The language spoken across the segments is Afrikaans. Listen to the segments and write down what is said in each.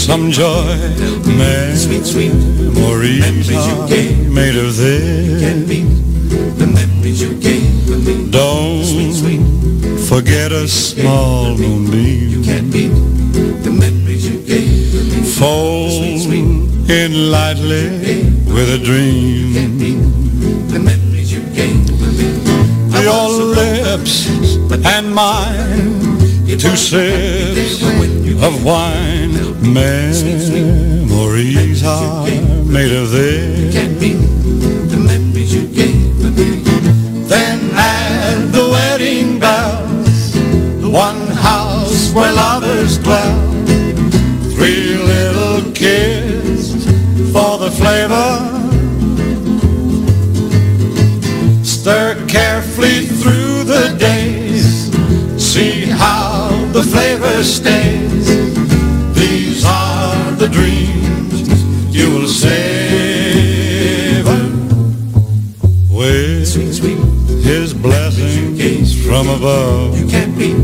some joy, Sweet, sweet memories are made of this. The memories you gave me. Don't forget a small moonbeam. You can't beat the memories you gave me. Fold in lightly with a dream. The memories you gave me. Your lips and mine, two sips of wine. Memories are made of this. Can be The memories you gave me. Then add the wedding bells, the one house where lovers dwell. Three little kids for the flavor. Stir carefully through the days, see how the flavor stays. Above. You can't beat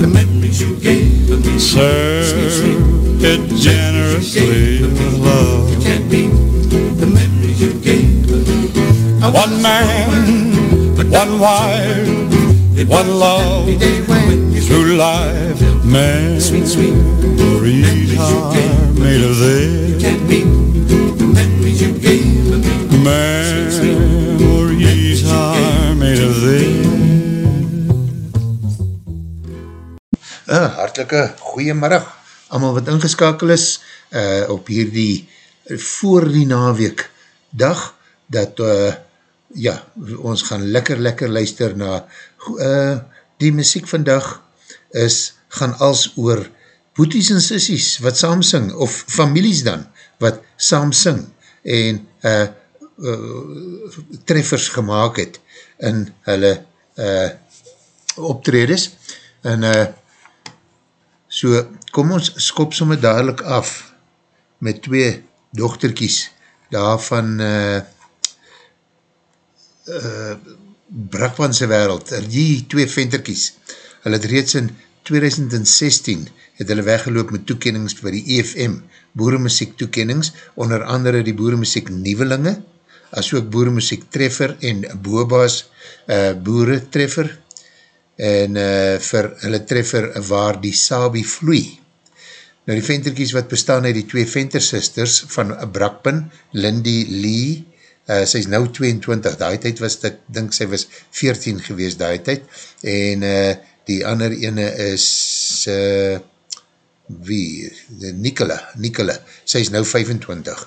the memories you gave me. Serve it generously with love. You can't beat the memories you gave me. One man, but one wife, one love through life. Memories are made of this. You can't beat Uh, hartelike goeiemiddag, allemaal wat ingeskakel is uh, op hierdie voor die naweek dag, dat uh, ja, ons gaan lekker lekker luister na uh, die muziek vandag is, gaan als oor boeties en sissies wat saam sing, of families dan, wat saam sing, en uh, uh, treffers gemaakt het in hulle uh, optredes, en uh, So, kom ons skop somme dadelijk af met twee dochterkies daarvan uh, uh, Brakwanse wereld, die twee venterkies. Hulle het reeds in 2016 het hulle weggeloop met toekennings vir die EFM boeremuziek toekennings, onder andere die boeremuziek Nieuwelinge, as ook boeremuziek Treffer en Boba's uh, Boere Treffer, en uh, vir hulle treffer waar die Sabi vloei. Nou die venterkies wat bestaan uit die twee ventersisters van Brakpin, Lindy Lee, uh, sy is nou 22, daai tyd was, ek dink sy was 14 gewees daai tyd, en uh, die ander ene is uh, wie, Nicola, Nicola, sy is nou 25,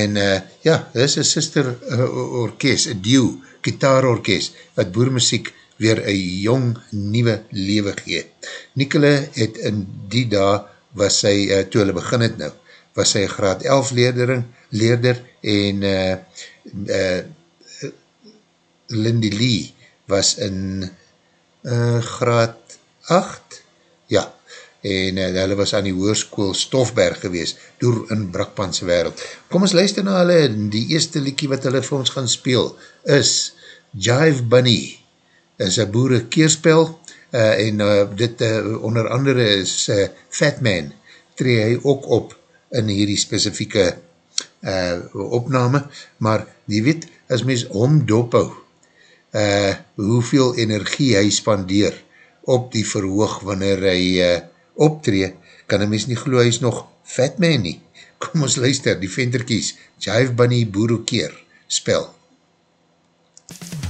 en uh, ja, dit is een sister uh, orkest, een duo, gitaarorkest, wat boermuziek weer een jong, nieuwe lewe gee. Nikole het in die dag, was sy, uh, toe hulle begin het nou, was sy graad 11 leerdering, leerder en uh, uh, Lindy Lee was in uh, graad 8, ja, en uh, hulle was aan die hoerskoel Stofberg gewees, door in Brakpanse wereld. Kom ons luister na hulle, die eerste liekie wat hulle vir ons gaan speel, is Jive Bunny, is een boere keerspel uh, en uh, dit uh, onder andere is uh, Fat Man, tree hy ook op in hierdie specifieke uh, opname, maar die weet, as mens hom dophou, uh, hoeveel energie hy spandeer op die verhoog wanneer hy uh, optree, kan een mens nie geloof, hy is nog Fat Man nie. Kom ons luister, die venterkies, Jive Bunny Boero Keer, spel. time.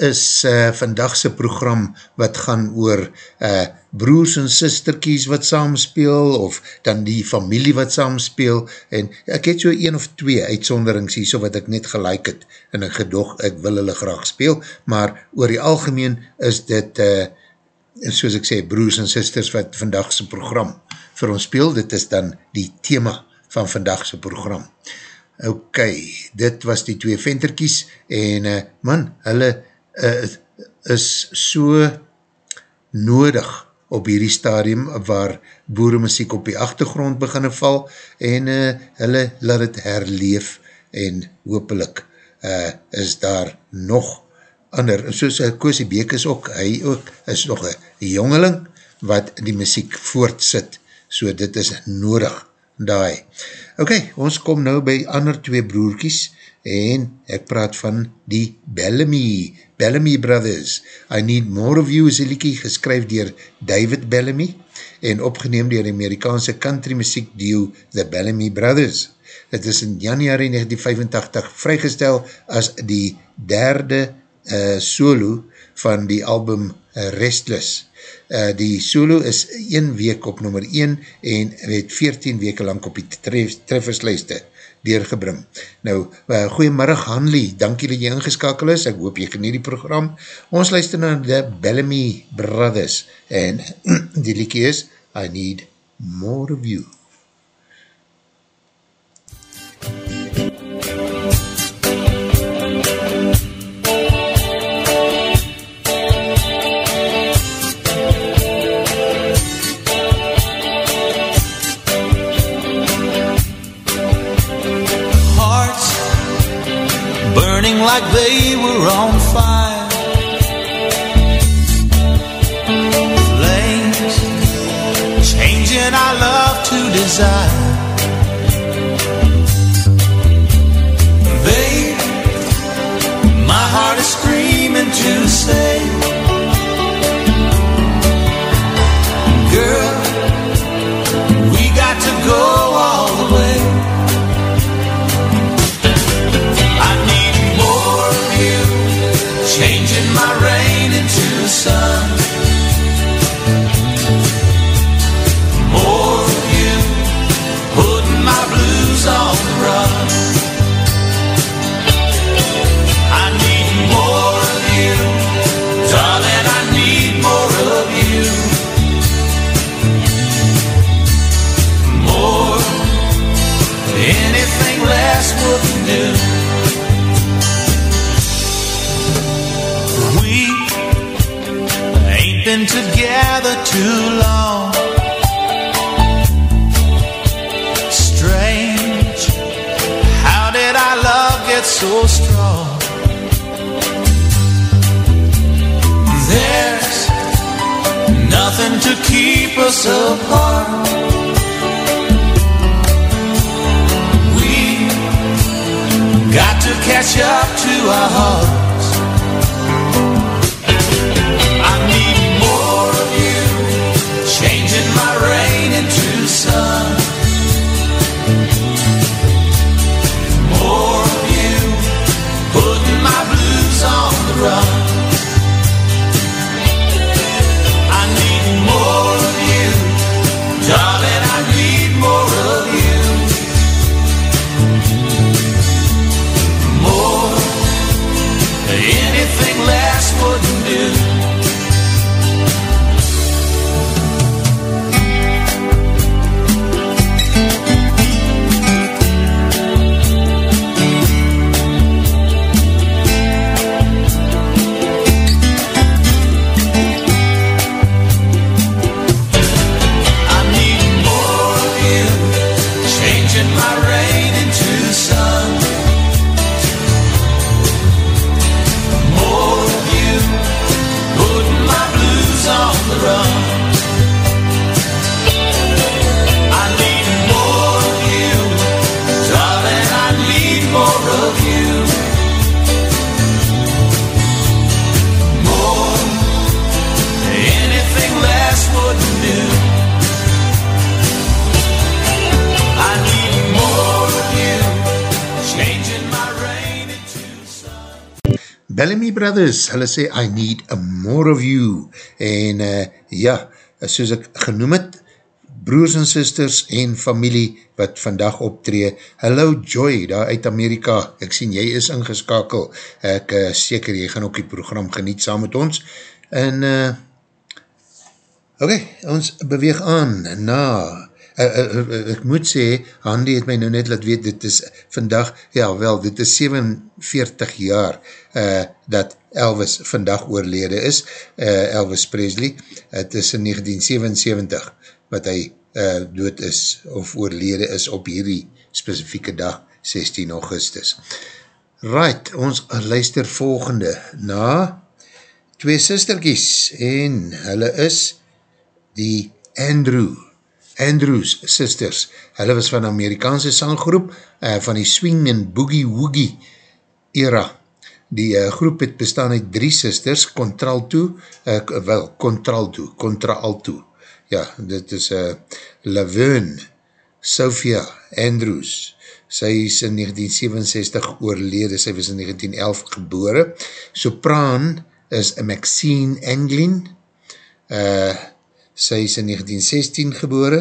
Is uh, vandagse program wat gaan oor uh, broers en sisterkies wat saamspeel, of dan die familie wat saamspeel, en ek het so een of twee uitsonderings hier, so wat ek net gelijk het, en ek gedog, ek wil hulle graag speel, maar oor die algemeen is dit, uh, soos ek sê, broers en sisters wat vandagse program vir ons speel, dit is dan die thema van vandagse program. Ok, dit was die twee venterkies en uh, man, hulle uh, is so nodig op hierdie stadium waar boeremuziek op die achtergrond beginne val en uh, hulle laat het herleef en hoopelik uh, is daar nog ander, soos uh, Koosie Beek is ook, hy ook is nog een jongeling wat die muziek voortsit, so dit is nodig daai. Ok, ons kom nou by ander twee broerkies en ek praat van die Bellamy, Bellamy Brothers. I Need More of You is die liekie geskryf dier David Bellamy en opgeneem dier die Amerikaanse country muziek duo The Bellamy Brothers. Het is in januari 1985 vrygestel as die derde uh, solo van die album uh, Restless. Uh, die solo is 1 week op nummer 1 en het 14 weke lang op die tref, trefferslijste deurgebring. Nou, uh, goeiemiddag Hanley, dankie dat jy ingeskakel is, ek hoop jy genie die program. Ons luister na The Bellamy Brothers en die liekie is I Need More of You. On fire. Flames changing our love to desire. Hulle sê, I need a more of you, en uh, ja, soos ek genoem het, broers en sisters en familie wat vandag optree, hello Joy, daar uit Amerika, ek sien jy is ingeskakel, ek uh, seker jy gaan ook die program geniet saam met ons, en uh, ok, ons beweeg aan na, uh, uh, uh, ek moet sê, Handy het my nou net laat weet, dit is vandag, ja wel, dit is 47 jaar uh, dat Elvis vandag oorlede is, uh, Elvis Presley, het is in 1977 wat hy uh, dood is, of oorlede is op hierdie specifieke dag, 16 Augustus. Right, ons luister volgende na twee sisterkies, en hulle is die Andrew, Andrews Sisters. Hulle was van Amerikaanse sanggroep, uh, van die swing en boogie woogie era. Die uh, groep het bestaan uit drie sisters, Contralto, uh, wel, Contralto, Contralto. Ja, dit is uh, Laverne, Sophia Andrews. Sy is in 1967 oorlede, sy was in 1911 gebore. Sopraan is Maxine Anglin, uh, sy is in 1916 gebore,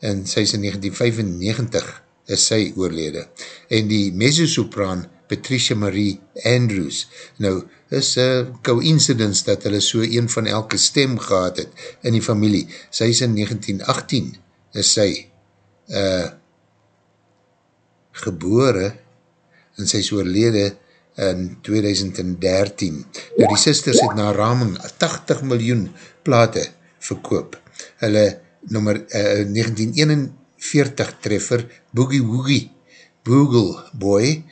en sy is in 1995 is sy oorlede. En die mezzosopraan Patricia Marie Andrews, nou is uh, coincidence dat hulle so een van elke stem gehad het in die familie. Sy is in 1918 is sy uh, gebore en sy is oorlede in 2013. Nou die sisters het na raming 80 miljoen plate verkoop. Hulle nummer uh, 1941 treffer Boogie Woogie Boogle Boy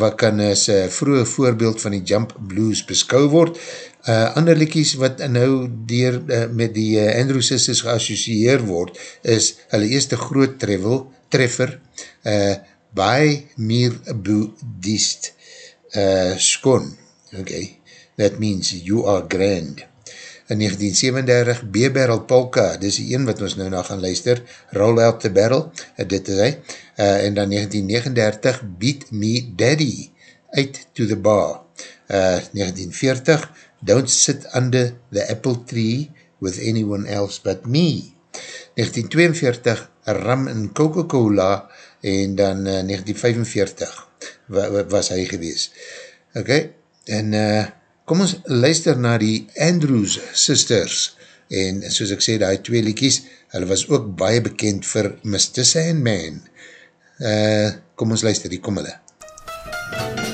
wat kan as uh, vroege voorbeeld van die Jump Blues beskou word. Uh, ander liekies wat nou dier, uh, met die uh, Andrew Sisters geassocieer word is hulle eerste groot travel, treffer uh, by Mir Boeddhist uh, Skon. Okay. That means you are grand in 1937 B-Barrel Polka, dis die een wat ons nou na gaan luister, Roll Out the Barrel, dit is hy, uh, en dan 1939 Beat Me Daddy, Out to the Bar, uh, 1940 Don't Sit Under the Apple Tree with Anyone Else But Me, 1942 Rum and Coca-Cola, en dan uh, 1945 wa was hy gewees. Ok, en uh, kom ons luister na die Andrews Sisters, en soos ek sê, die twee liekies, hulle was ook baie bekend vir Mr. Sandman. Uh, kom ons luister, die kom hulle. There's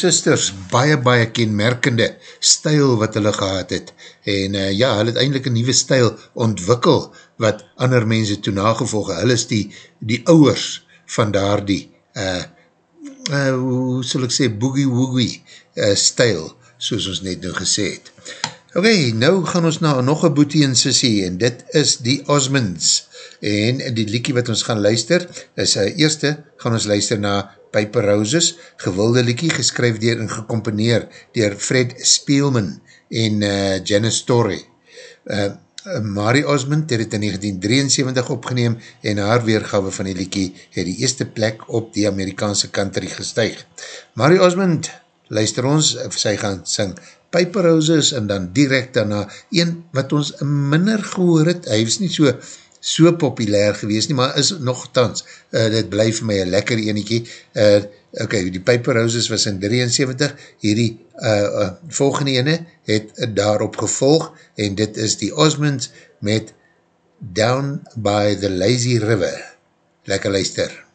Sisters, baie, baie kenmerkende stijl wat hulle gehad het. En uh, ja, hulle het eindelijk een nieuwe stijl ontwikkel, wat ander mense toe nagevolge. Hulle is die, die ouwers van daar die, uh, uh, hoe sal ek sê, boogie-woogie uh, stijl, soos ons net nou gesê het. Ok, nou gaan ons na nog een boetie en sissie, en dit is die Osmonds. En die liekie wat ons gaan luister, is uh, eerste gaan ons luister na Piper Roses, gewilde liekie, geskryf dier en gecomponeer dier Fred Spielman en uh, Janice Torrey. Uh, Marie Osmond het het in 1973 opgeneem en haar weergawe van die liekie het die eerste plek op die Amerikaanse country gestuig. Marie Osmond, luister ons, sy gaan sing Piper Roses en dan direct daarna een wat ons minder gehoor het, hy is nie so so populair gewees nie, maar is nogthans, uh, dit blijf my een lekker eniekie, uh, ok, die Piper Roses was in 73, hierdie uh, uh, volgende ene het daarop gevolg, en dit is die Osmonds met Down by the Lazy River. Lekker luister. I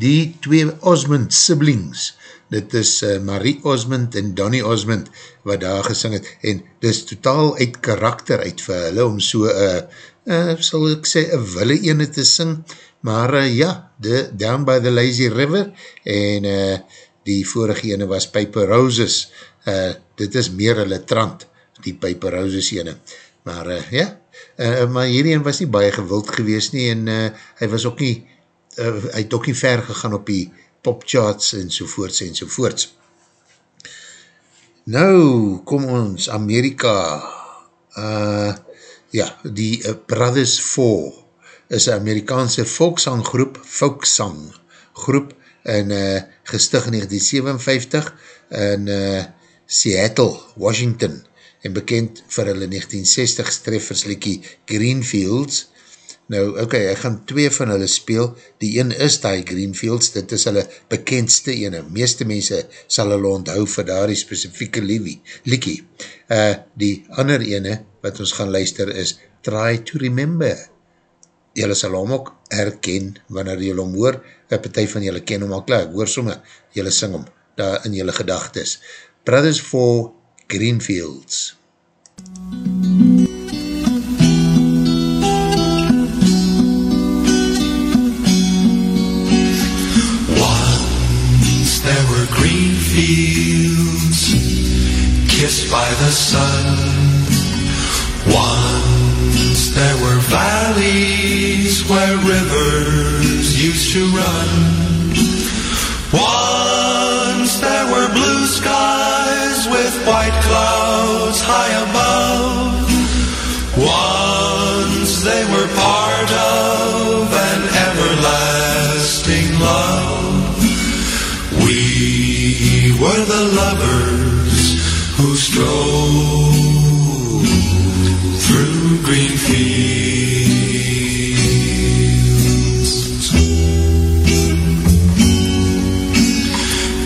die twee Osmond siblings, dit is uh, Marie Osmond en Donnie Osmond, wat daar gesing het, en dit is totaal uit karakter uit vir hulle, om so, uh, uh, sal ek sê, een wille ene te sing, maar uh, ja, the, Down by the Lazy River, en uh, die vorige ene was Piper Roses, uh, dit is meer hulle trant, die Piper Roses ene, maar uh, ja, uh, maar hierdie was nie baie gewild gewees nie, en uh, hy was ook nie, uh, hy het ook nie ver gegaan op die popcharts en sovoorts en sovoorts. Nou, kom ons, Amerika, uh, ja, die uh, Brothers Four is een Amerikaanse volksanggroep, folksang groep, in uh, gestig in 1957 in uh, Seattle, Washington, en bekend vir hulle 1960 strefferslikkie Greenfields, Nou, ok, ek gaan twee van hulle speel, die een is die Greenfields, dit is hulle bekendste ene, meeste mense sal hulle onthou vir daar die specifieke liekie. Uh, die ander ene, wat ons gaan luister, is Try to Remember. Julle sal hom ook herken, wanneer julle hom hoor, een partij van julle ken hom al klaar, ek hoor somme, julle sing hom, daar in julle gedagtes. Brothers for Greenfields. Once fields kissed by the sun. Once there were valleys where rivers used to run. Once there were blue skies with white clouds high above. Lovers who strolled through green fields.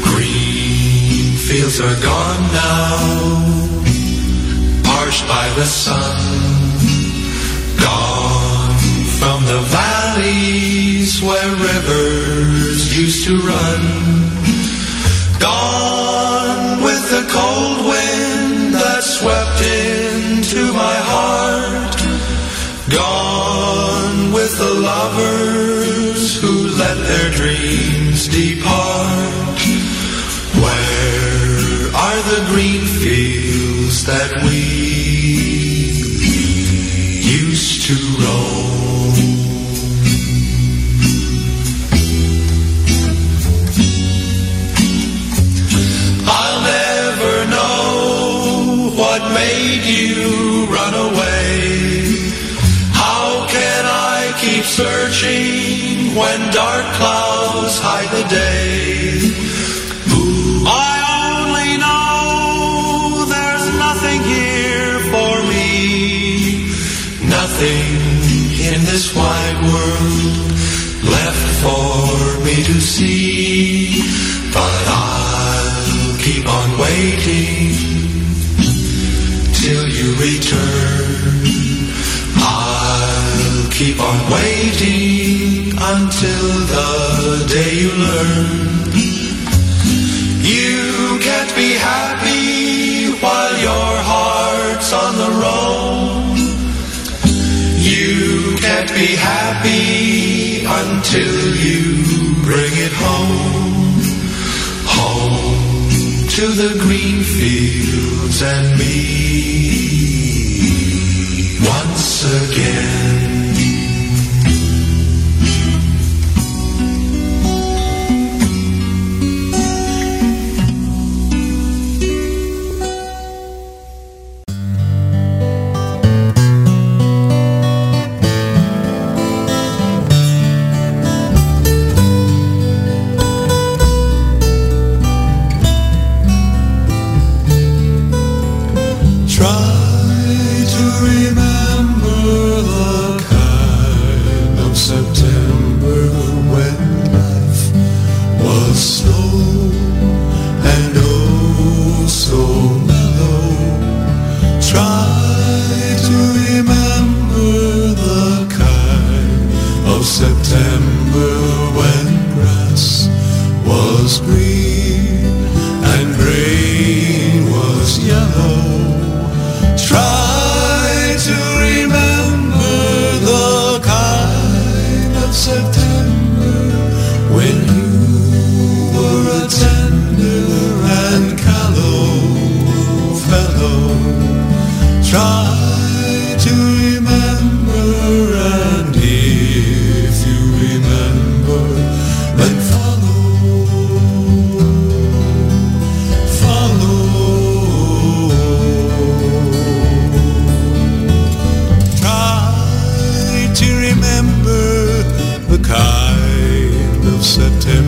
Green fields are gone now, parched by the sun. Gone from the valleys where rivers used to run. Lovers who let their dreams depart. Where are the green fields that we used to roam? Searching when dark clouds hide the day? I only know there's nothing here for me, nothing in this wide world left for me to see. But I'll keep on waiting till you return. Keep on waiting until the day you learn. You can't be happy while your heart's on the road. You can't be happy until you bring it home. Home to the green fields and me once again. City.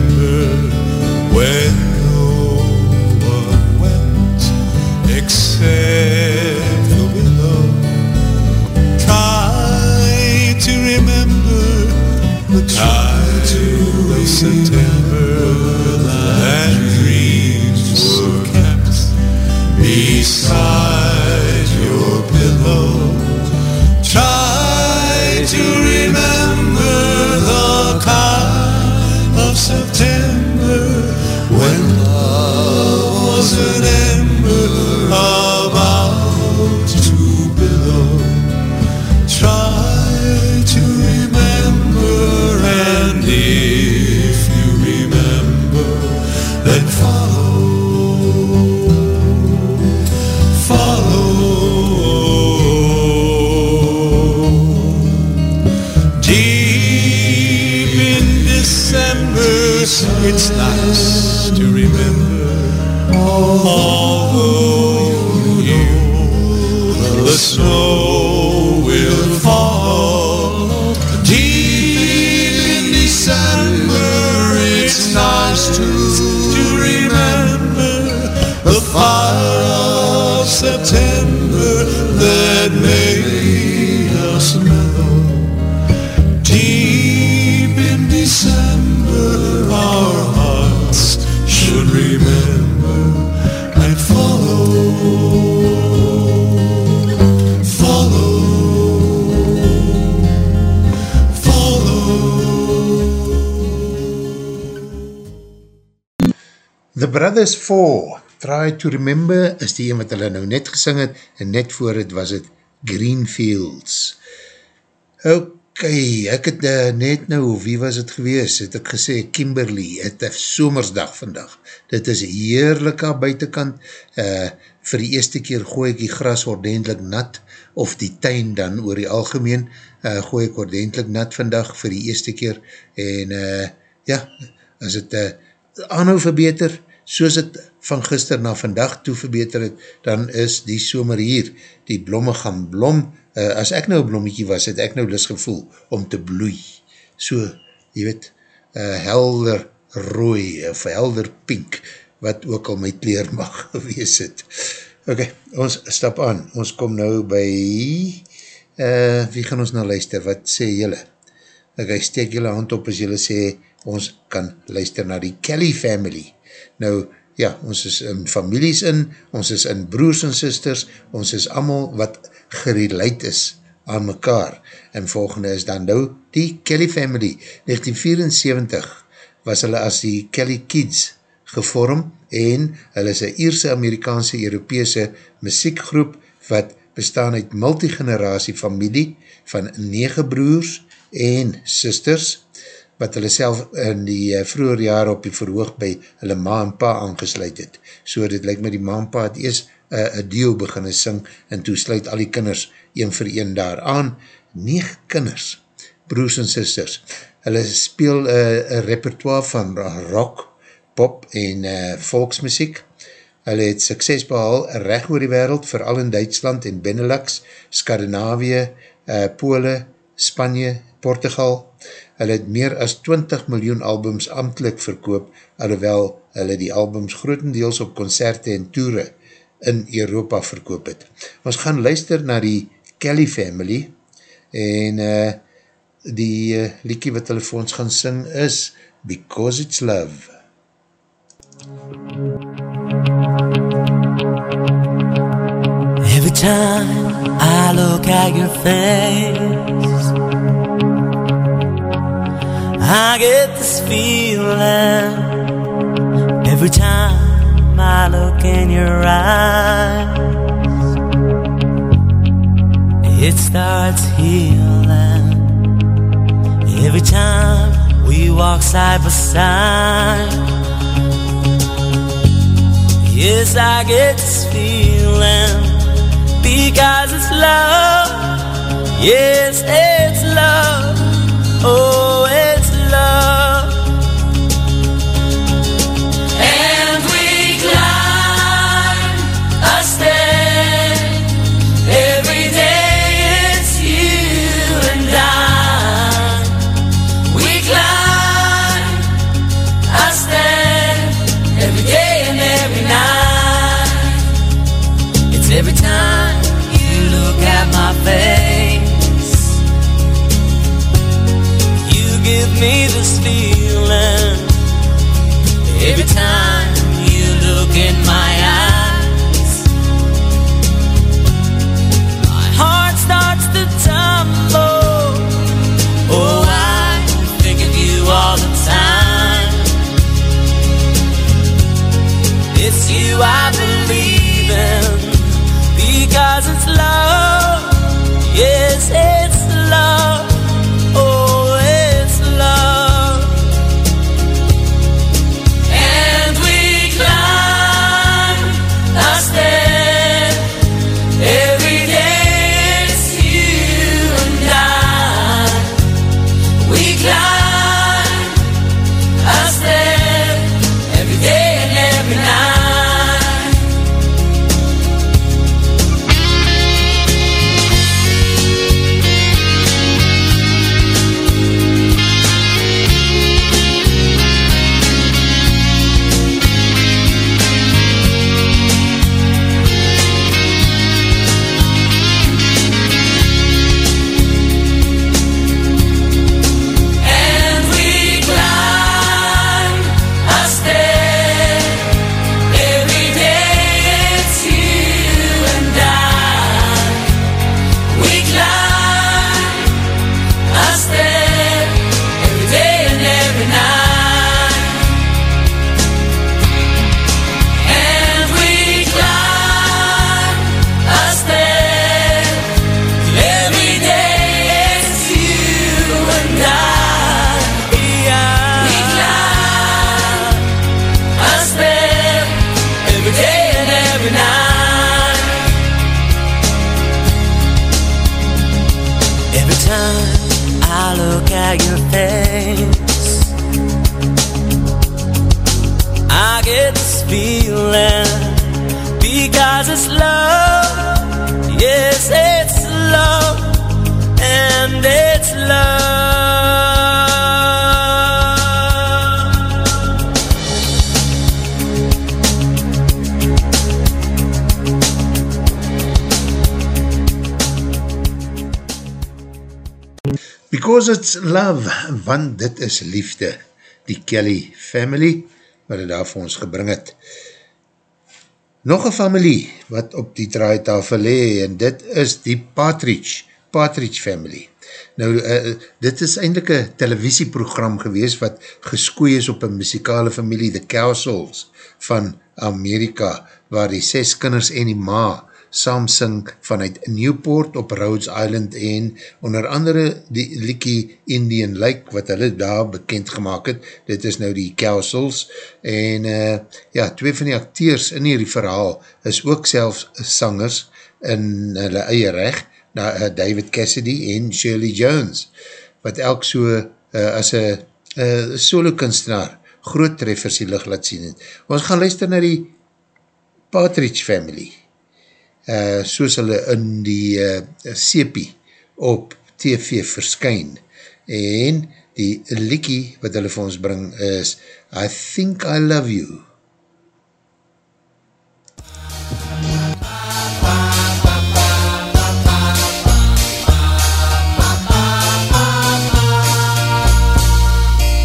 Four, Try to Remember, is die een wat hulle nou net gesing het, en net voor het was het Greenfields. Ok, ek het uh, net nou, wie was het gewees, het ek gesê, Kimberley, het is somersdag vandag. Dit is heerlik aan buitenkant, uh, vir die eerste keer gooi ek die gras ordentlik nat, of die tuin dan oor die algemeen, uh, gooi ek ordentlik nat vandag vir die eerste keer, en uh, ja, as het uh, aanhou verbeter, soos het van gister na vandag toe verbeter het, dan is die somer hier, die blomme gaan blom, uh, as ek nou een blommetje was, het ek nou lus gevoel om te bloei, so, jy weet, uh, helder rooi, of helder pink, wat ook al my kleer mag wees het. Ok, ons stap aan, ons kom nou by, uh, wie gaan ons nou luister, wat sê jylle? Ok, steek jylle hand op as jylle sê, ons kan luister na die Kelly family. Nou, ja, ons is in families in, ons is in broers en sisters, ons is allemaal wat gerelate is aan mekaar. En volgende is dan nou die Kelly family. 1974 was hulle as die Kelly Kids gevorm en hulle is een Ierse-Amerikaanse Europese muziekgroep wat bestaan uit multigeneratie familie van 9 broers en sisters wat hulle self in die uh, vroeger jare op die verhoog by hulle ma en pa aangesluit het. So dit lyk my die ma en pa het eers uh, een deel beginne sing en toe sluit al die kinders een vir een daar aan. 9 kinders, broers en sisters. Hulle speel uh, een repertoire van rock, pop en uh, volksmuziek. Hulle het sukses behal recht oor die wereld, vooral in Duitsland en Benelux, Skandinavië, uh, Pole, Spanje, Portugal. Hulle het meer as 20 miljoen albums amtelijk verkoop, alhoewel hulle die albums grotendeels op concerte en toere in Europa verkoop het. Ons gaan luister na die Kelly family en uh, die uh, liekie wat hulle vir ons gaan sing is Because It's Love. Every time I look at your face, I get this feeling. Every time I look in your eyes, it starts healing. Every time we walk side by side. Yes, I get this feeling because it's love Yes, it's love. Oh, Because it's love, want dit is liefde. Die Kelly family, wat het daar vir ons gebring het. Nog een familie, wat op die draaitafel lee, en dit is die Partridge, Partridge family. Nou, uh, dit is eindelijk een televisieprogram gewees, wat geskoei is op een muzikale familie, The Cowsills, van Amerika, waar die ses kinders en die ma saam sing vanuit Newport op Rhodes Island en onder andere die liekie Indian Lake wat hulle daar bekend gemaakt het, dit is nou die Cowsills en uh, ja, twee van die acteurs in hierdie verhaal is ook selfs sangers in hulle eie recht, na uh, David Cassidy en Shirley Jones, wat elk so uh, as een uh, solo kunstenaar groot treffers die licht laat sien. Ons gaan luister na die Partridge family uh, soos hulle in die uh, sepie op TV verskyn. En die liekie wat hulle vir ons bring is I Think I Love You.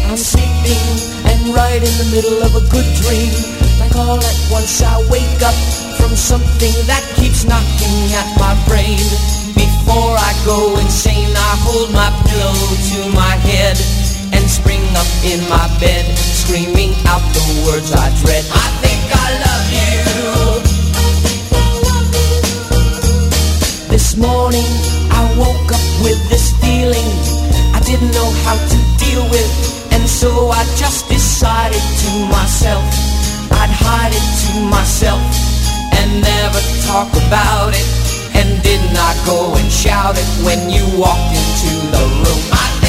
I'm sleeping and right in the middle of a good dream. Like all at once I wake up from something that keeps knocking at my brain. Before I go insane, I hold my pillow to my head and spring up in my bed, screaming out the words I dread. I think I love you. This morning I woke up with this feeling I didn't know how to deal with, and so I just decided to myself I'd hide it to myself and never talk about it And didn't I go and shout it when you walked into the room? I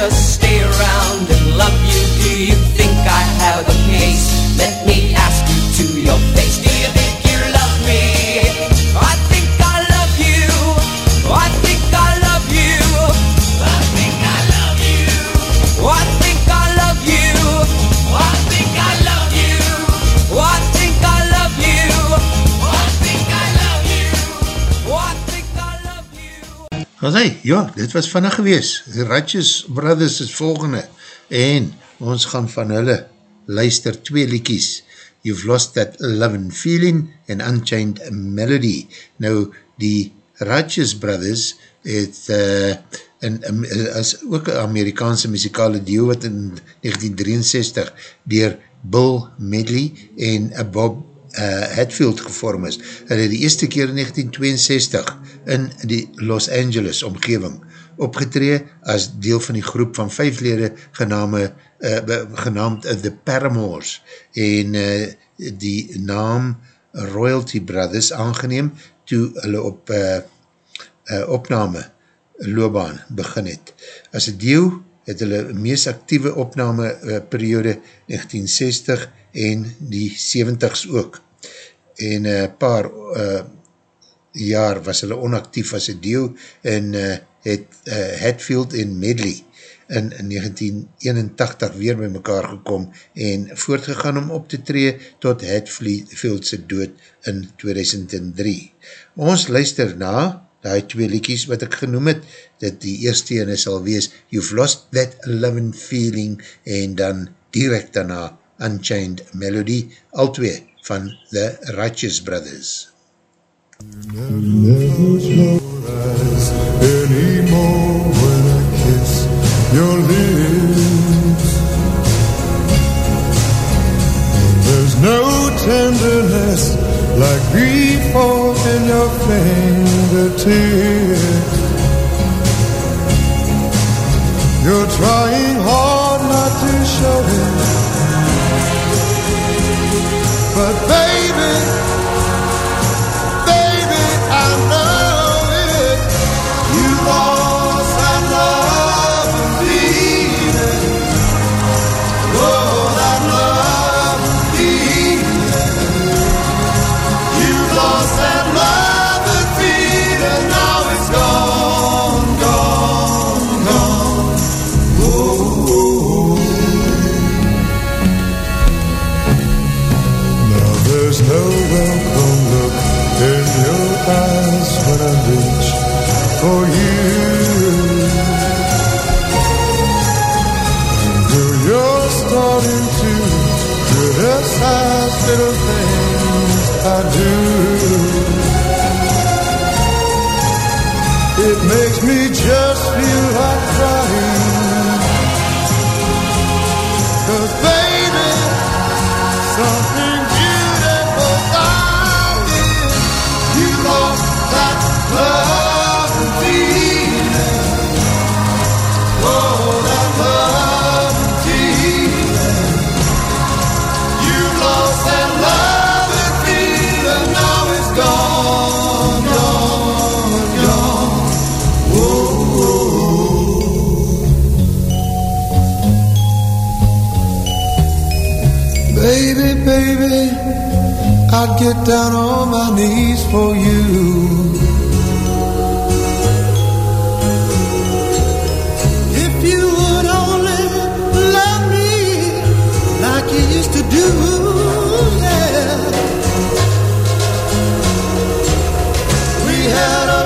let stay. Hy, ja, dit was vannig gewees. Die Ratches Brothers is volgende. En ons gaan van hulle luister twee liekies. You've Lost That Love and Feeling en Unchained Melody. Nou, die Ratches Brothers het uh, in, in, as ook een Amerikaanse muzikale duo wat in 1963 dier Bill Medley en uh, Bob uh, Hatfield gevorm is. Hulle het die eerste keer in 1962 in die Los Angeles omgeving opgetree as deel van die groep van vijf lede gename, uh, be- genaamd uh, The Paramours en uh, die naam Royalty Brothers aangeneem toe hulle op uh, uh, opname loopbaan begin het. As een deel het hulle meest actieve opname uh, periode 1960 en die 70s ook. En een uh, paar uh, jaar was hulle onactief as een deel en uh, het uh, Hatfield en Medley in 1981 weer by mekaar gekom en voortgegaan om op te tree tot Hatfieldse dood in 2003. Ons luister na die twee liekies wat ek genoem het, dat die eerste ene sal wees You've Lost That Loving Feeling en dan direct daarna Unchained Melody, al twee van The Righteous Brothers. There's no tenderness like grief in your fingertips. You're trying hard not to show it, but baby. Little things I do. Baby, baby, I'd get down on my knees for you. If you would only love me like you used to do, yeah. We had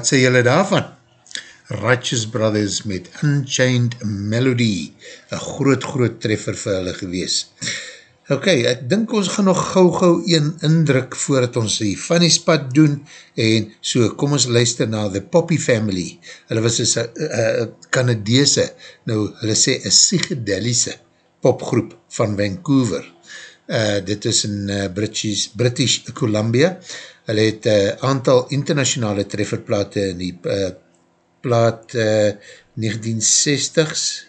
wat sê julle daarvan? Righteous Brothers met Unchained Melody, een groot, groot treffer vir hulle gewees. Ok, ek dink ons gaan nog gauw gauw een indruk voordat ons die funny spot doen en so, kom ons luister na The Poppy Family. Hulle was een Canadese, nou hulle sê een psychedelische popgroep van Vancouver. Uh, dit is in uh, British, British Columbia. Hulle het een uh, aantal internationale trefferplate in die uh, plaat uh, 1960s,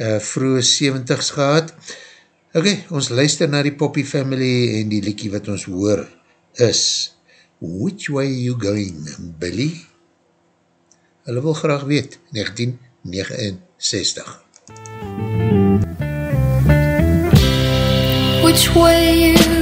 uh, vroege 70s gehad. Ok, ons luister na die Poppy Family en die liekie wat ons hoor is Which way you going, Billy? Hulle wil graag weet, 1969. Which way you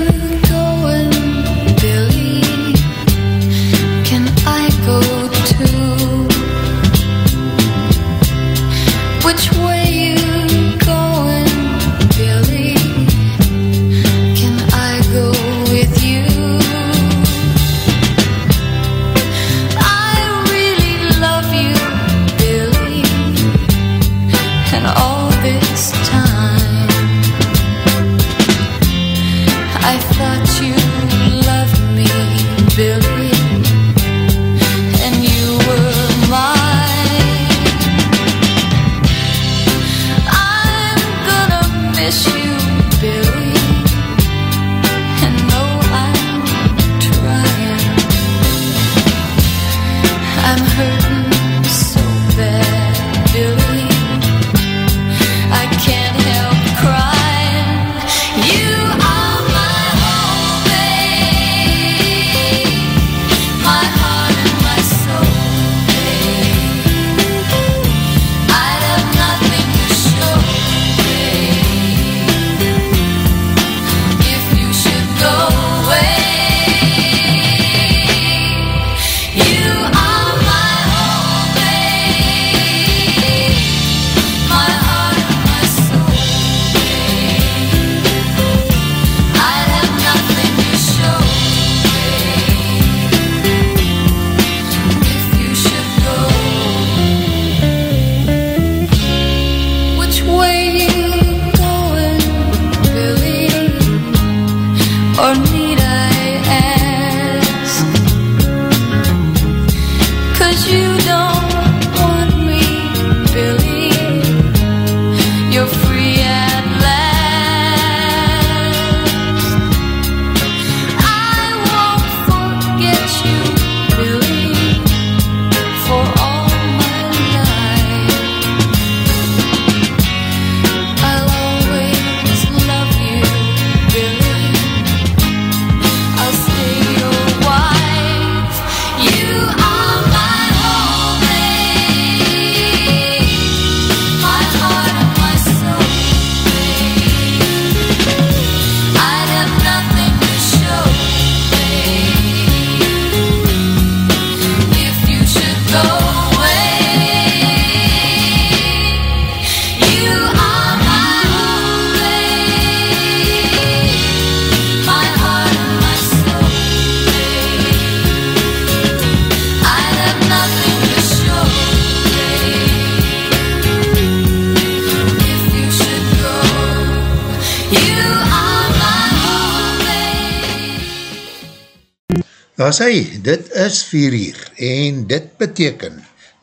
Daar sê, dit is 4 uur en dit beteken,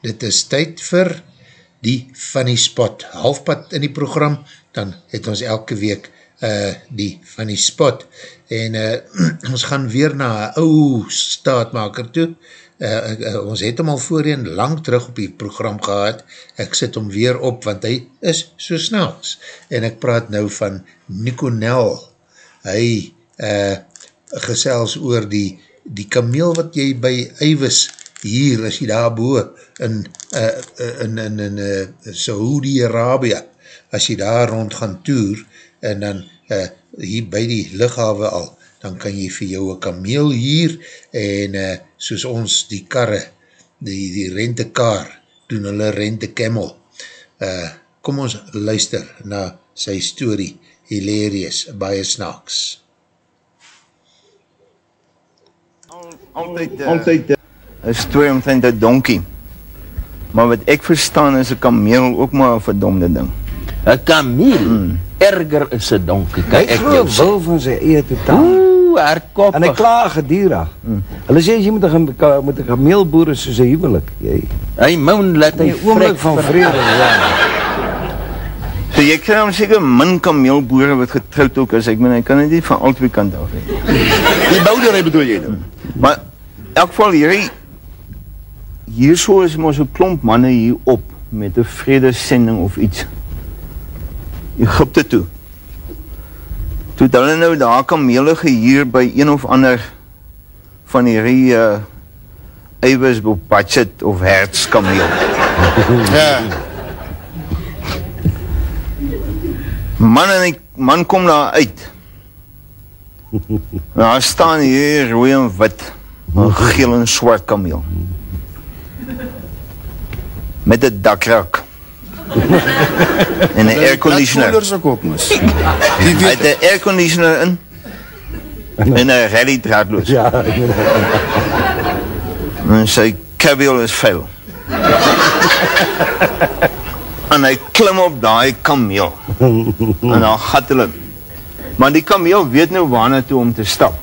dit is tyd vir die funny spot. Halfpad in die program, dan het ons elke week uh, die funny spot. En uh, ons gaan weer na ou staatmaker toe. Uh, uh, ons het hom al voorheen lang terug op die program gehad. Ek sit hom weer op, want hy is so snaaks. En ek praat nou van Nico Nel. Hy uh, gesels oor die die kameel wat jy by Eiwis hier, as jy daar boe in, uh, in, in, in uh, Saudi-Arabia, as jy daar rond gaan toer, en dan uh, hier by die lichawe al, dan kan jy vir jou een kameel hier, en uh, soos ons die karre, die, die rentekaar, doen hulle rente camel. Uh, kom ons luister na sy story, hilarious, baie snaaks. Altyd, uh, Altyd uh, 'n storie omtrent 'n donkie. Maar wat ek verstaan is 'n kameel ook maar 'n verdomde ding. 'n Kameel mm. erger is 'n donkie. Kyk ek jou wil van sy eie totaal. Ooh, herkoppig. En hy kla gedurig. Mm. Hulle sê jy moet 'n moet 'n kameel boer is soos 'n huwelik. Jy Hy moan laat hy die oomblik van vrede, ja. So jy kry hom seker min kameelboere wat getroud ook is. Ek meen hy kan dit nie van albei kante af hê. Die boudery bedoel jy nou? Maar in elk geval hierdie hierso is mos 'n klomp manne hier op met 'n vredesending of iets. Egipte toe. Toe hulle nou daar kamele gehuur by een of ander van hierdie uh eiwes op budget of hertz kameel. Ja. Man en die man kom daar uit. Daar staan hier rooi en wit, 'n geel en swart kameel. Met 'n dakrak. en 'n airconditioner. Koelers ook op mos. Hy het 'n airconditioner in. En 'n rally draadloos. Ja, En sy cabiel is vuil. en hy klim op daai kameel. en dan gat hulle. Maar die kameel weet nou waarna toe om te stap.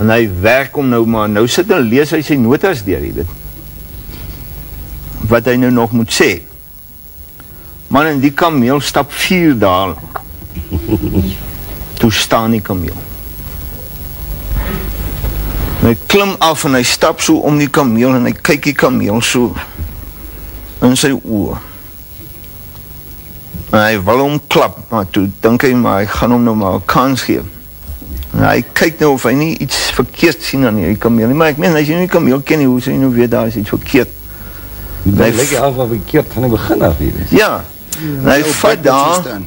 En hy werk om nou maar nou sit en lees hy sy notas deur, jy weet. Wat hy nou nog moet sê. Man en die kameel stap 4 dae lank. toe staan die kameel. En hy klim af en hy stap so om die kameel en hy kyk die kameel so in sy oë. En hy wil hom klap, maar toe dink hy maar hy gaan hom nou maar 'n kans gee. En hy kyk nou of hy nie iets verkeerd sien aan hierdie kameel nie, maar ek meen as jy nie kameel ken nie, hoe sou jy nou weet daar is iets verkeerd? Dan Hy lyk of ek keer van die begin af hier is. Ja. En hy vat daar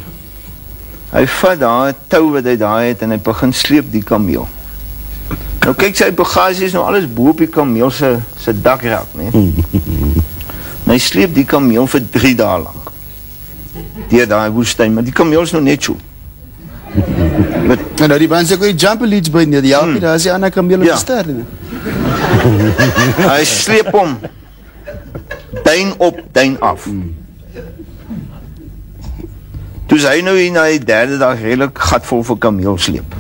Hy vat daar 'n tou wat hy daar het en hy begin sleep die kameel. Nou kyk sy bagasie is nou alles bo op die kameel se se dakrak, né? En hy sleep die kameel vir 3 dae lank. Deur daai woestyn, maar die kameel is nou net so. Met en nou die man sê goeie jumper leads by nie. Die help nie, daar is die ander kamele Ja. ja. ster nie. Hy sleep hom duin op, duin af. Toe is hy nou hier na die derde dag redelik gatvol vir kameel sleep.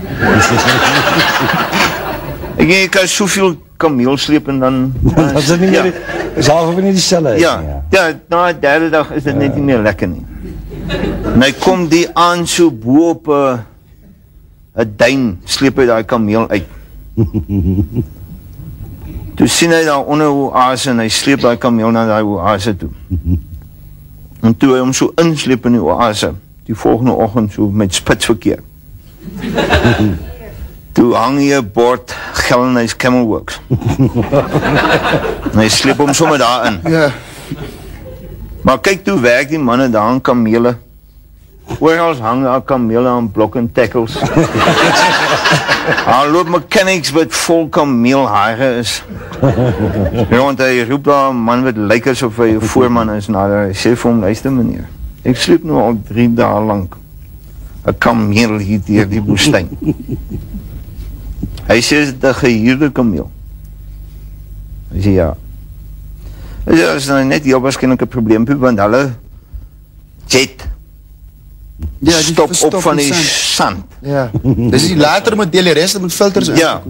Ek denk, jy kan soveel kameel sleep en dan... Dat is nie meer, is half of nie dieselfde. Ja, ja, na die derde dag is dit net nie meer lekker nie. En hy kom die aan so bo op 'n 'n duin, sleep hy daai kameel uit. Toe sien hy daar onder hoe oase en hy sleep daai kameel na daai oase toe. En toe hy hom so insleep in die oase, die volgende oggend so met spitsverkeer. toe hang hy 'n bord Geldenhuis Camel Works. hy sleep hom sommer daarin. Ja. Maar kyk toe werk die manne daar aan kamele. Oorals hang daar kamele aan blok en tackles. Daar loop mechanics wat vol kameelhare is. Ja, want hy roep daar 'n man wat lyk asof hy 'n voorman is na hy sê vir hom luister meneer. Ek sleep nou al 3 dae lank. 'n Kameel hier deur die woestyn. Hy sê dit 'n gehuurde kameel. Hy sê ja. Dit is nou net heel waarskynlik 'n probleempie want hulle jet Ja, die stop op van die sand. sand. Ja. Dis die later moet deel die res met filters in. Ja.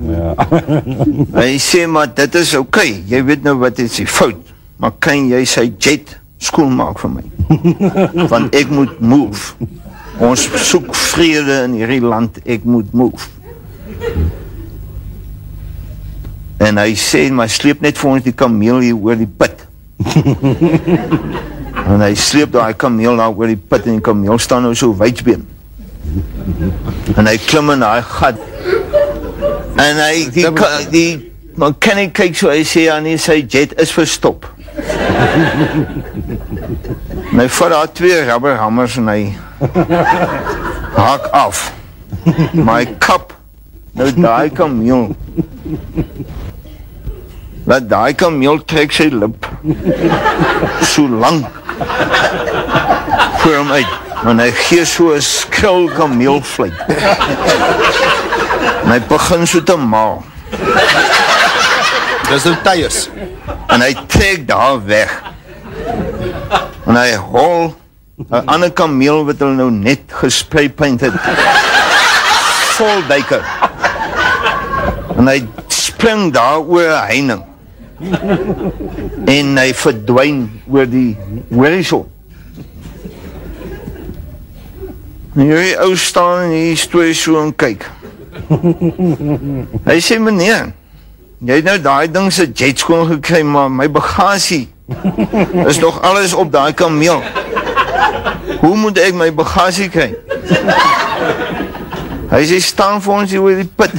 Hy sê maar dit is oukei. Okay. Jy weet nou wat is die fout. Maar kan jy sy jet skoon maak vir my? Want ek moet move. Ons soek vrede in hierdie land. Ek moet move. En hy sê maar sleep net vir ons die kameel hier oor die put. en hy sleep daai kameel daar oor die put en die kameel staan nou so wydsbeen. En hy klim in daai gat. En hy die ka- die maar kan ek kyk so hy sê aan nie sy jet is verstop. en hy vat daar twee rubberhammers en hy haak af. My kap nou daai kameel. Laat daai kameel trek sy lip so lank voor hom uit. Want hy gee so 'n skril kameelvlieg. En hy begin so te maal. Dis nou tyres. En hy trek daar weg. En hy hol 'n ander kameel wat hulle nou net gespray paint het. Vol duiker. En hy spring daar oor heining. En hy verdwyn oor die horizon. En hierdie ou staan en hier stoei so en kyk. Hy sê meneer, jy het nou daai ding se jet skoon gekry, maar my bagasie is nog alles op daai kameel. Hoe moet ek my bagasie kry? Hy sê staan vir ons hier oor die put.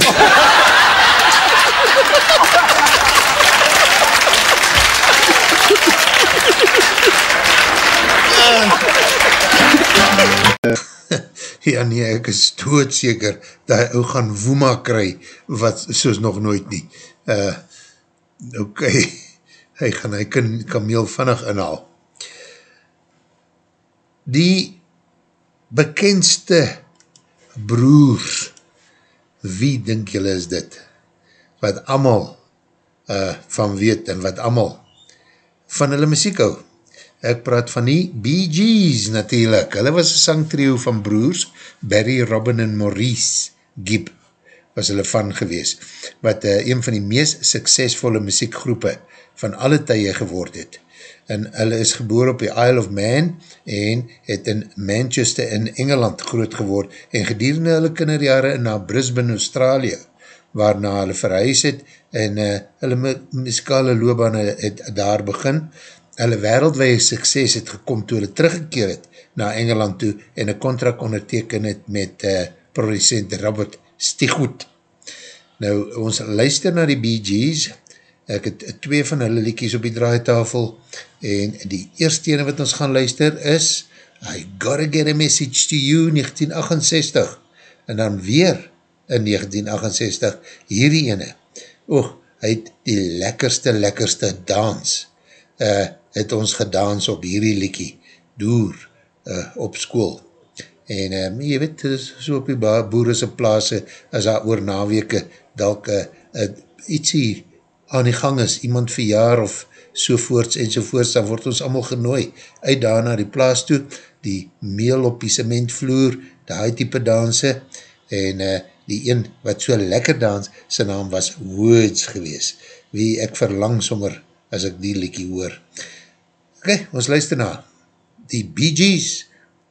ja nee, ek is doodseker dat hy ou gaan woema kry wat soos nog nooit nie. Uh, ok, hy gaan hy kan kameel vannig inhaal. Die bekendste broers, wie dink julle is dit? Wat amal uh, van weet en wat amal van hulle muziek hou. Ek praat van die Bee Gees natuurlijk. Hulle was een sangtrio van broers, Barry, Robin en Maurice Gibb was hulle van gewees, wat uh, een van die meest suksesvolle muziekgroepe van alle tye geword het. En hulle is geboor op die Isle of Man en het in Manchester in Engeland groot geword en gedurende hulle kinderjare na Brisbane, Australië, waarna hulle verhuis het en uh, hulle muzikale loopbane het daar begin hulle wereldwee sukses het gekom toe hulle teruggekeer het na Engeland toe en een contract onderteken het met uh, producent Robert Stighoed. Nou, ons luister na die Bee Gees, ek het twee van hulle liekies op die draaitafel en die eerste ene wat ons gaan luister is I Gotta Get a Message to You 1968 en dan weer in 1968 hierdie ene. Oog, hy het die lekkerste, lekkerste dans uh, het ons gedans op hierdie liekie, door uh, op school. En um, jy weet, so op die boerese plaas, as daar oor naweke dalk uh, uh, ietsie aan die gang is, iemand verjaar of sovoorts en sovoorts, dan word ons allemaal genooi uit daar na die plaas toe, die meel op die cementvloer, die type danse, en uh, die een wat so lekker dans, sy naam was Woods gewees, wie ek verlang sommer as ek die liekie hoor. Ok, ons luister na die Bee Gees,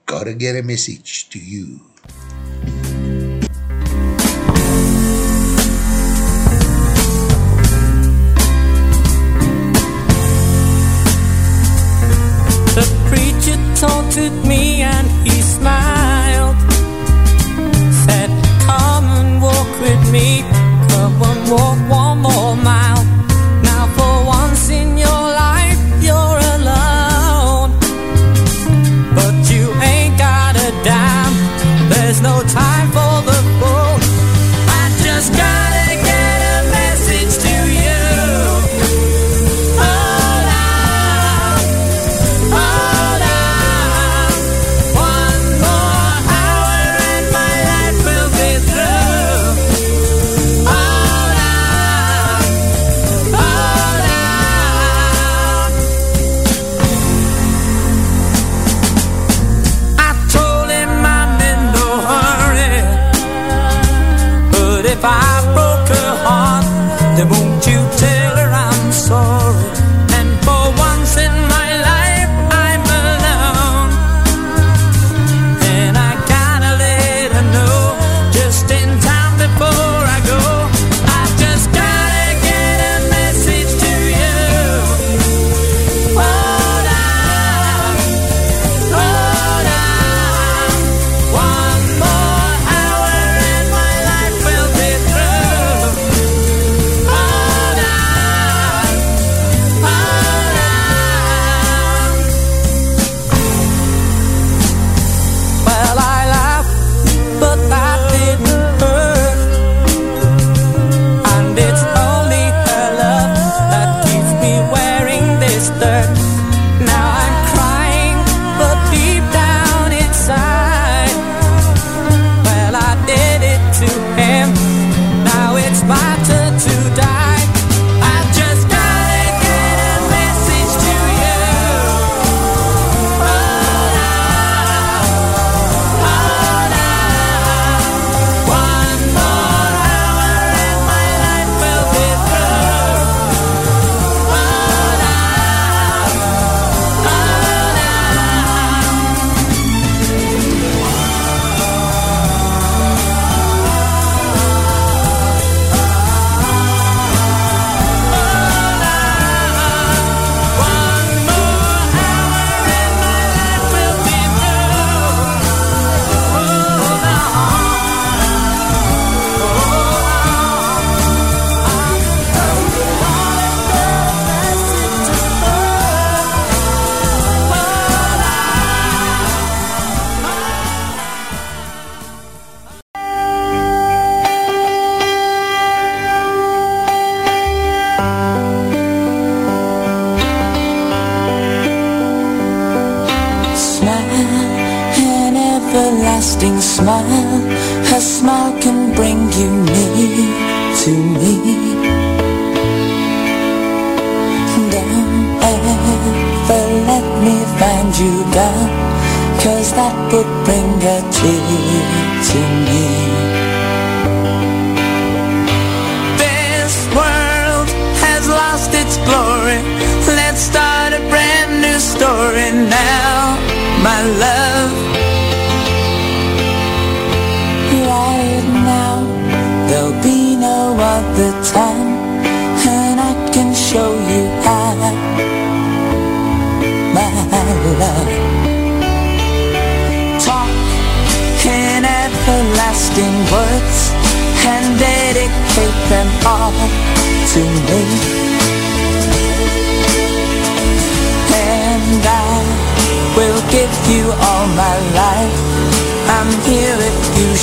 Gotta Get a Message to You. The preacher taunted me and he smiled. Said, Come and walk with me. Come and walk one no time for the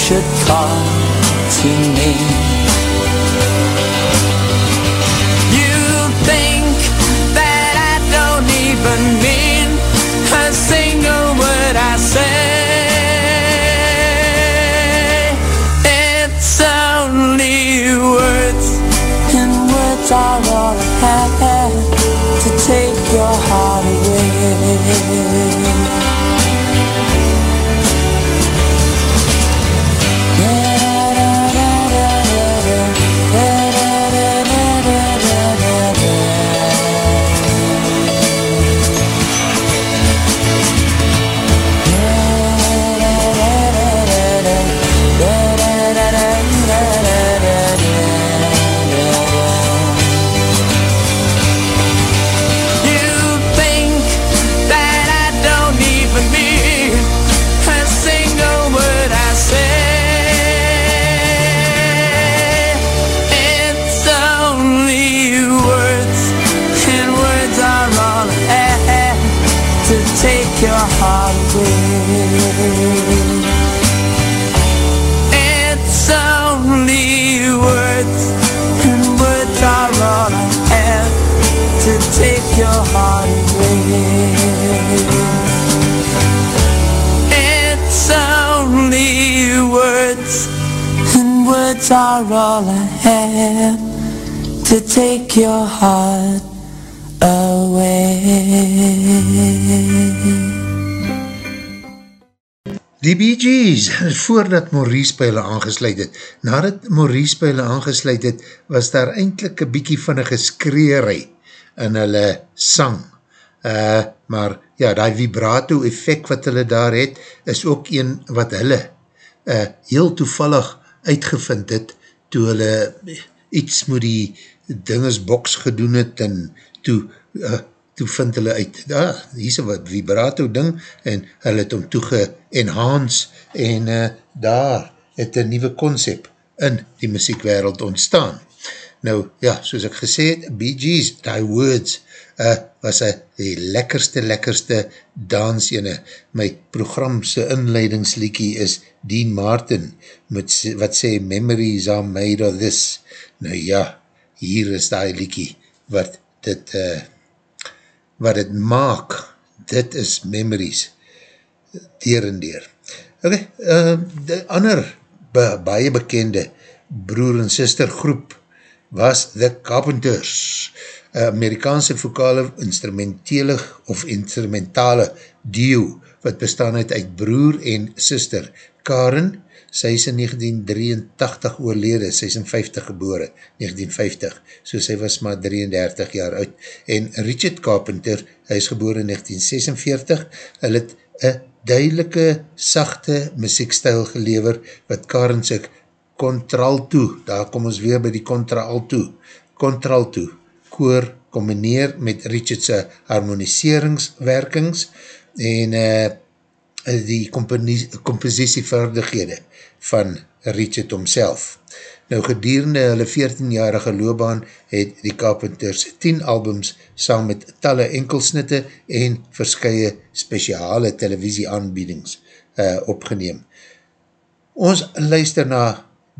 should call to me. All I have to take your heart away. Die Bee Gees, voordat Maurice by hulle aangesluit het, nadat Maurice by hulle aangesluit het, was daar eindelijk een bykie van een geskreerij in hulle sang. Uh, maar ja, die vibrato effect wat hulle daar het, is ook een wat hulle uh, heel toevallig uitgevind het, toe hulle iets moet die dingesboks gedoen het, en toe uh, toe vind hulle uit, ah, hier is wat vibrato ding, en hulle het om toe ge-enhance, en uh, daar het een nieuwe concept in die muziekwereld ontstaan. Nou, ja, soos ek gesê het, Bee Gees, die words, uh, was a, die lekkerste, lekkerste dans ene. My programse inleidingsliekie is Dean Martin, met, wat sê, memories are made of this. Nou ja, hier is die liekie, wat dit, uh, wat het maak, dit is memories, deur en deur. Ok, uh, de ander be, baie bekende broer en sister groep was The Carpenters, een Amerikaanse vokale instrumentele of instrumentale duo, wat bestaan uit uit broer en sister Karen, sy is in 1983 oorlede, sy is in 50 gebore, 1950, so sy was maar 33 jaar oud, en Richard Carpenter, hy is gebore in 1946, hy het een duidelike, sachte muziekstijl gelever, wat Karen sy contralto, daar kom ons weer by die contralto, contralto, koor combineer met Richardse harmoniseringswerkings en uh, die compositievaardighede van Richard homself. Nou gedurende hulle 14-jarige loopbaan het die Carpenters 10 albums saam met talle enkelsnitte en verskye speciale televisieaanbiedings uh, opgeneem. Ons luister na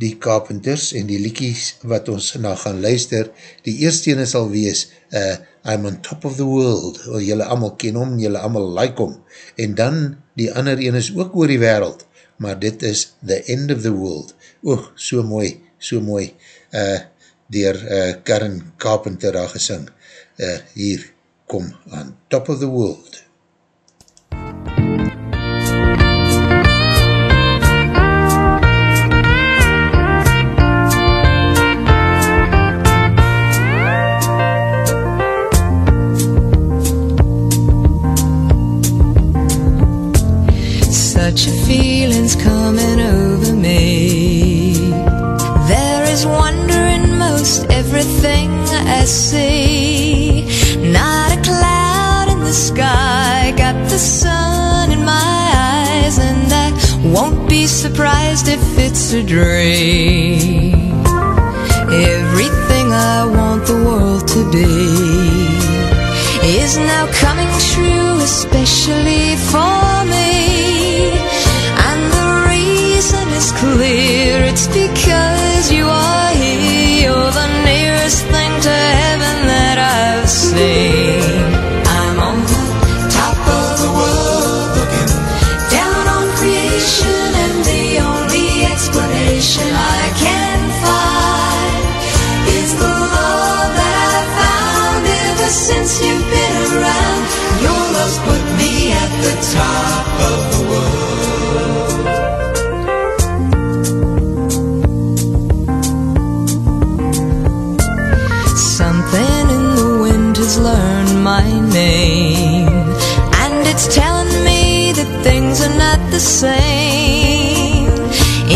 die Carpenters en die liekies wat ons na gaan luister. Die eerste ene sal wees uh, I'm on top of the world, oh, jylle allemaal ken hom, jylle allemaal like hom. En dan die ander ene is ook oor die wereld, maar dit is The End of the World. Oeg, so mooi, so mooi, uh, dier uh, Karen Carpenter daar gesing. Uh, hier, kom aan Top of the World. just dream. Everything I want the world to be is now coming true, especially for me. And the reason is clear it's because you are here, you're the nearest thing.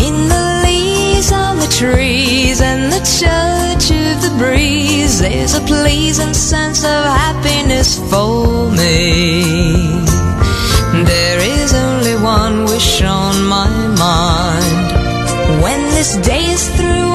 in the leaves on the trees and the touch of the breeze. There's a pleasing sense of happiness for me. There is only one wish on my mind when this day is through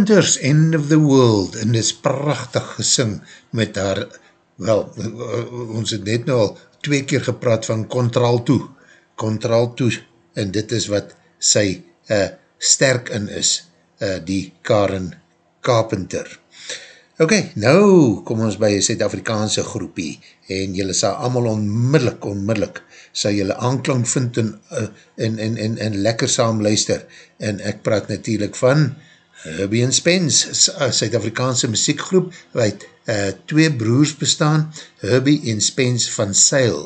Carpenters, End of the World, en dis prachtig gesing met haar, wel, ons het net nou al twee keer gepraat van contralto, contralto, en dit is wat sy uh, sterk in is, uh, die Karen Carpenter. Ok, nou kom ons by een Zuid-Afrikaanse groepie, en jylle sal allemaal onmiddellik, onmiddellik, sal jylle aanklank vind en, uh, en, en, en, en lekker saam luister, en ek praat natuurlijk van Herbie and Spence, Suid-Afrikaanse muziekgroep, wat uh, twee broers bestaan, Herbie en Spence van Seil.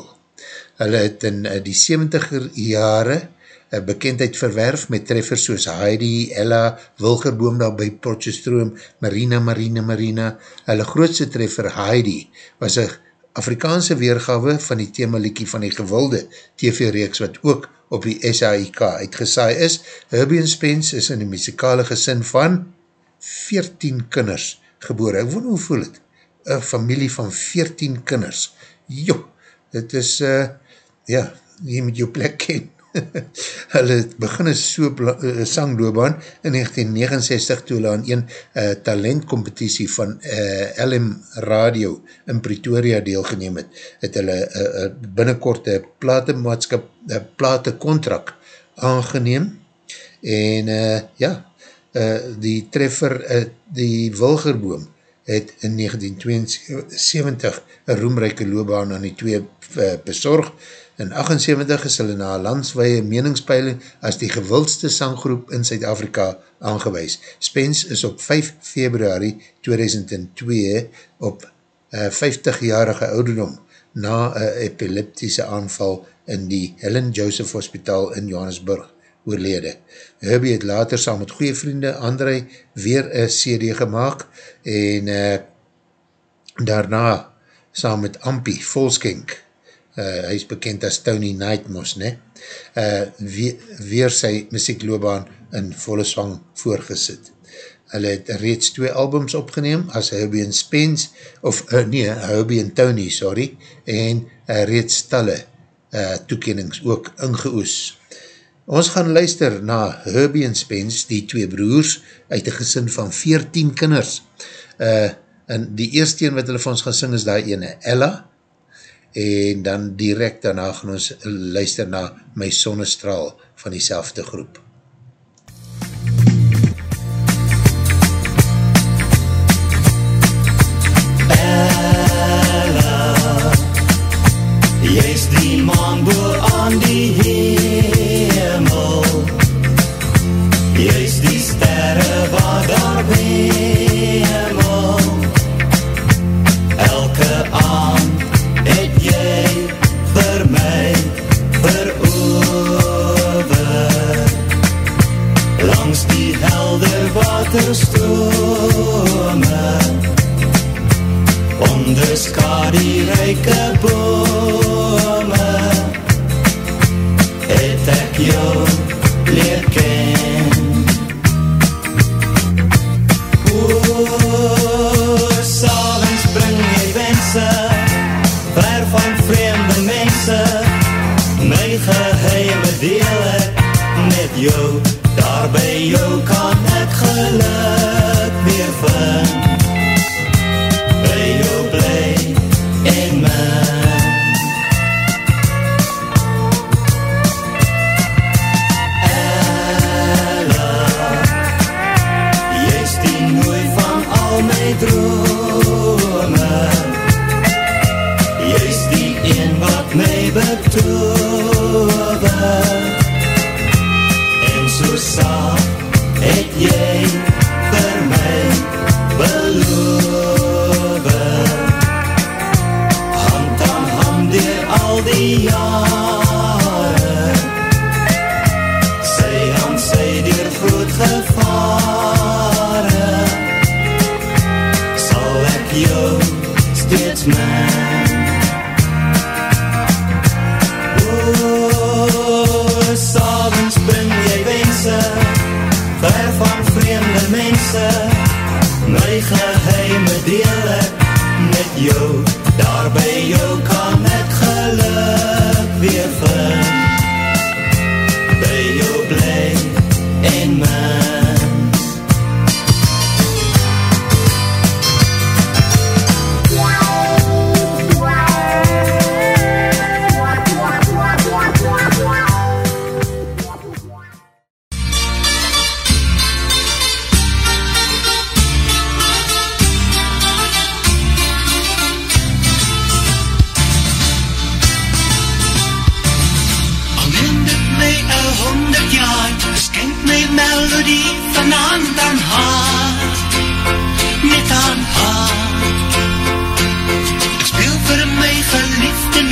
Hulle het in uh, die 70er jare uh, bekendheid verwerf met treffers soos Heidi, Ella, Wilgerboom daar by Potchestroom, Marina, Marina, Marina. Hulle grootste treffer Heidi was een Afrikaanse weergawe van die themaliekie van die gewilde TV-reeks wat ook op die SAIK uitgesaai is. Herbie and Spence is in die muzikale gesin van 14 kinders geboor. Ek wonder hoe voel het? Een familie van 14 kinders. Jo, dit is, uh, ja, jy moet jou plek ken. hulle begin een so uh, sangloobaan in 1969 toe hulle aan een uh, talentcompetitie van uh, LM Radio in Pretoria deelgeneem het, het hulle uh, uh, binnenkort een platemaatskap, een platekontrak aangeneem en uh, ja, uh, die treffer, uh, die Wilgerboom het in 1972 een roemrijke loopbaan aan die twee uh, bezorg. In 78 is hulle na landsweie meningspeiling as die gewildste sanggroep in Zuid-Afrika aangewees. Spence is op 5 februari 2002 op uh, 50-jarige ouderdom na een epileptische aanval in die Helen Joseph Hospital in Johannesburg oorlede. Herbie het later saam met goeie vriende André weer een CD gemaakt en uh, daarna saam met Ampie Volskenk, uh, hy is bekend as Tony Nightmoss, ne? Uh, weer, weer sy muziekloobaan in volle swang voorgesit. Hulle het reeds twee albums opgeneem as Herbie and Spence, of uh, nee, Herbie and Tony, sorry, en uh, reeds talle uh, toekennings ook ingeoes. Ons gaan luister na Herbie and Spence, die twee broers, uit een gesin van 14 kinders. Uh, en die eerste een wat hulle van ons gaan sing is daar ene, Ella, en dan direct daarna gaan ons luister na My Sonnestraal van die groep.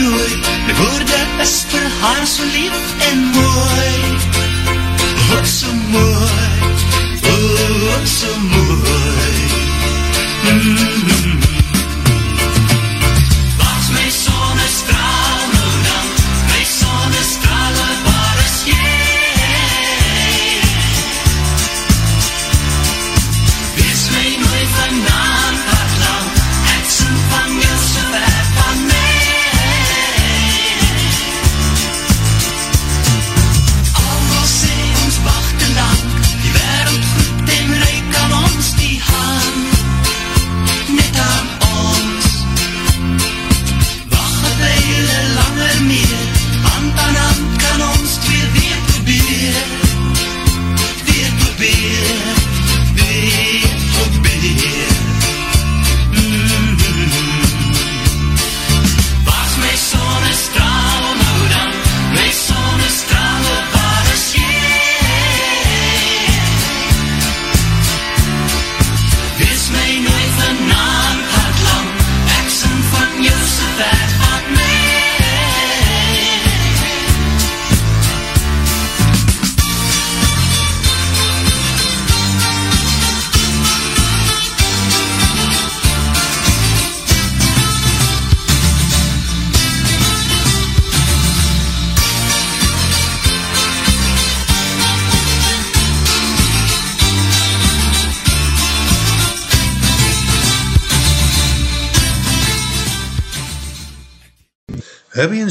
Geliefde nooi, my woorde is vir haar so lief en mooi. Oh, so mooi, oh, so mooi.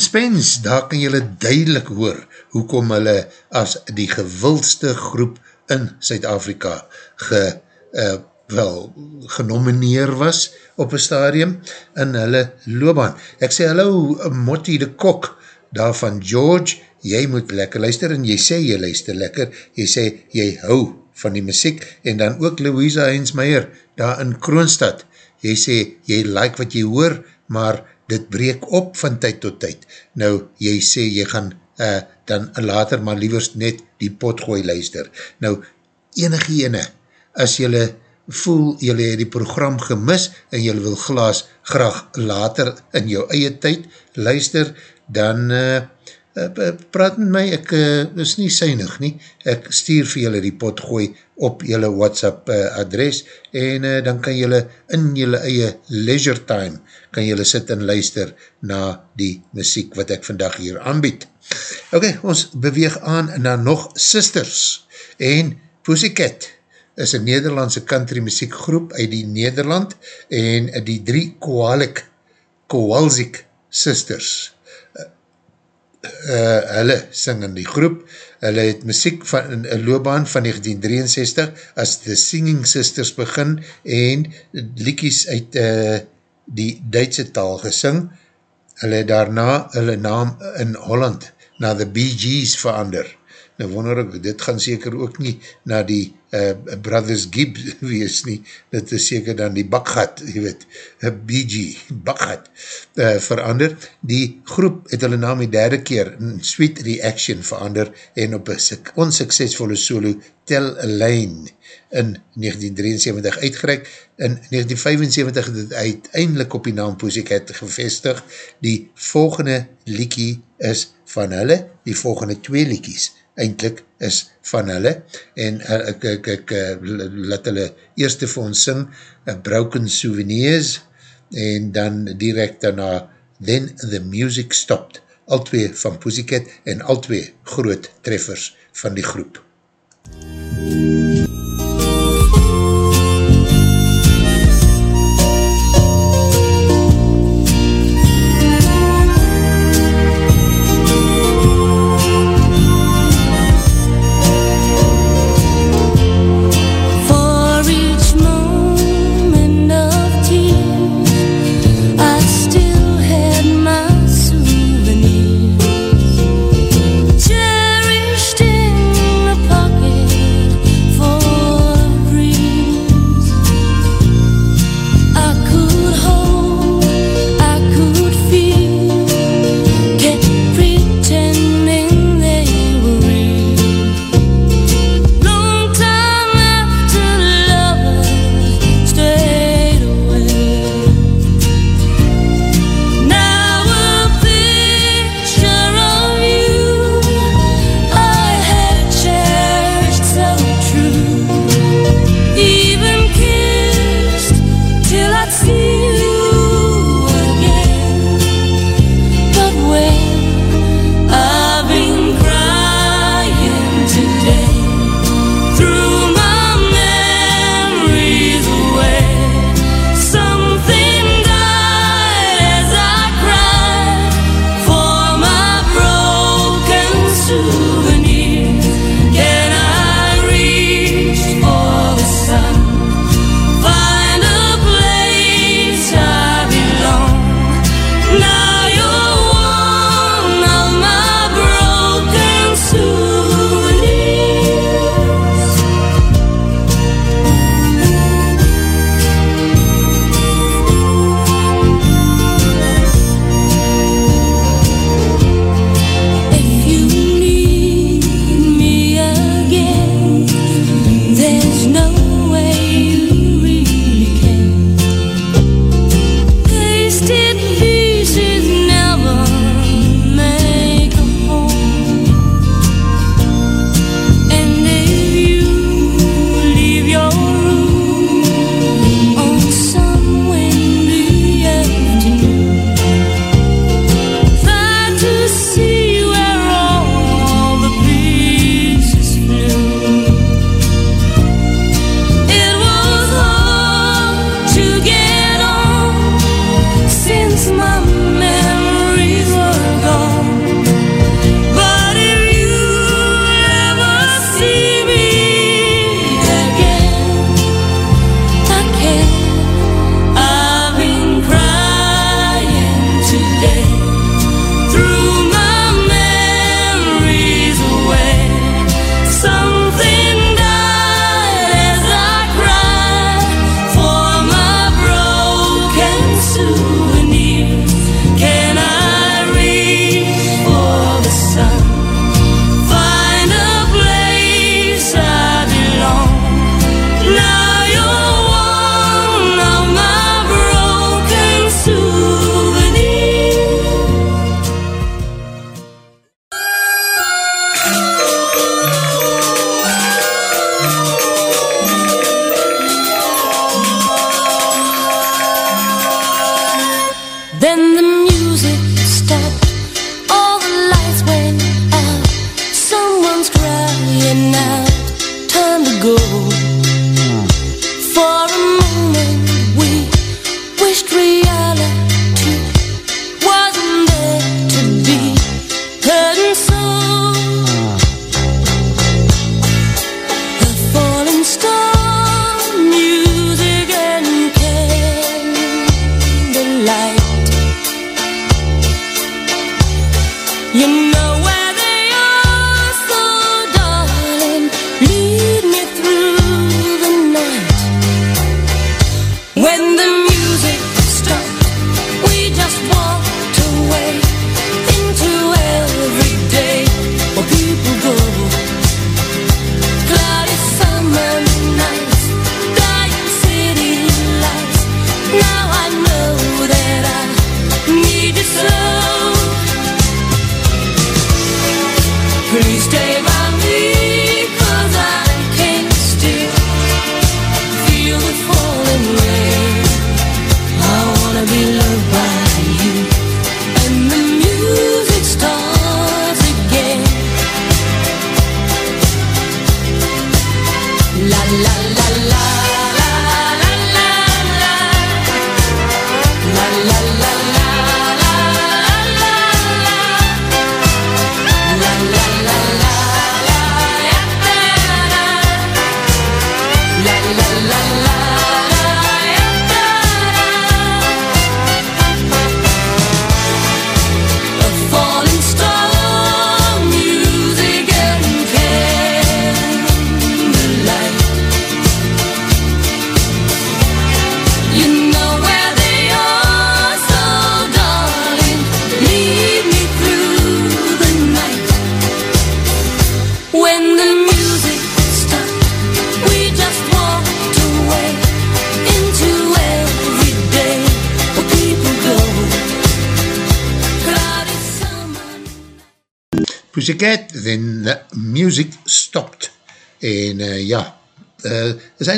Spence, daar kan jylle duidelik hoor hoekom hulle as die gewildste groep in Suid-Afrika ge, uh, wel, genomineer was op een stadium in hulle loopbaan. Ek sê hallo Motti de Kok daar van George, jy moet lekker luister en jy sê jy luister lekker, jy sê jy hou van die muziek en dan ook Louisa Heinzmeier daar in Kroonstad, jy sê jy like wat jy hoor, maar dit breek op van tyd tot tyd. Nou, jy sê, jy gaan uh, dan later maar lieverst net die potgooi luister. Nou, enige ene, as jylle voel, jylle het die program gemis, en jylle wil glaas graag later in jou eie tyd luister, dan uh, praat met my, ek uh, is nie synig nie, ek stuur vir jylle die potgooi op jylle WhatsApp uh, adres, en uh, dan kan jylle in jylle eie leisure time, kan jylle sit en luister na die muziek wat ek vandag hier aanbied. Ok, ons beweeg aan na nog Sisters, en Pussycat is een Nederlandse country muziekgroep uit die Nederland, en die drie Kowalik, Kowalzik Sisters, uh, hulle sing in die groep, hulle het muziek van een loopbaan van 1963 as The Singing Sisters begin en liekies uit uh, die Duitse taal gesing, hulle het daarna hulle naam in Holland na The Bee Gees verander. Nou wonder ek, dit gaan seker ook nie na die uh, Brothers Gibb wees nie, dit is seker dan die bakgat, jy weet, BG, bakgat, uh, verander. Die groep het hulle naam die derde keer in Sweet Reaction verander en op een onsuccesvolle solo Tell a Line in 1973 uitgereik. In 1975 het het uiteindelik op die naam Pussycat gevestig. Die volgende liekie is van hulle, die volgende twee liekies eindelijk is van hulle. En ek, ek, ek, ek laat hulle eerste vir ons sing Broken Souvenirs en dan direct daarna Then the Music Stopped. Al twee van Pussycat en al twee groot treffers van die groep. MUZIEK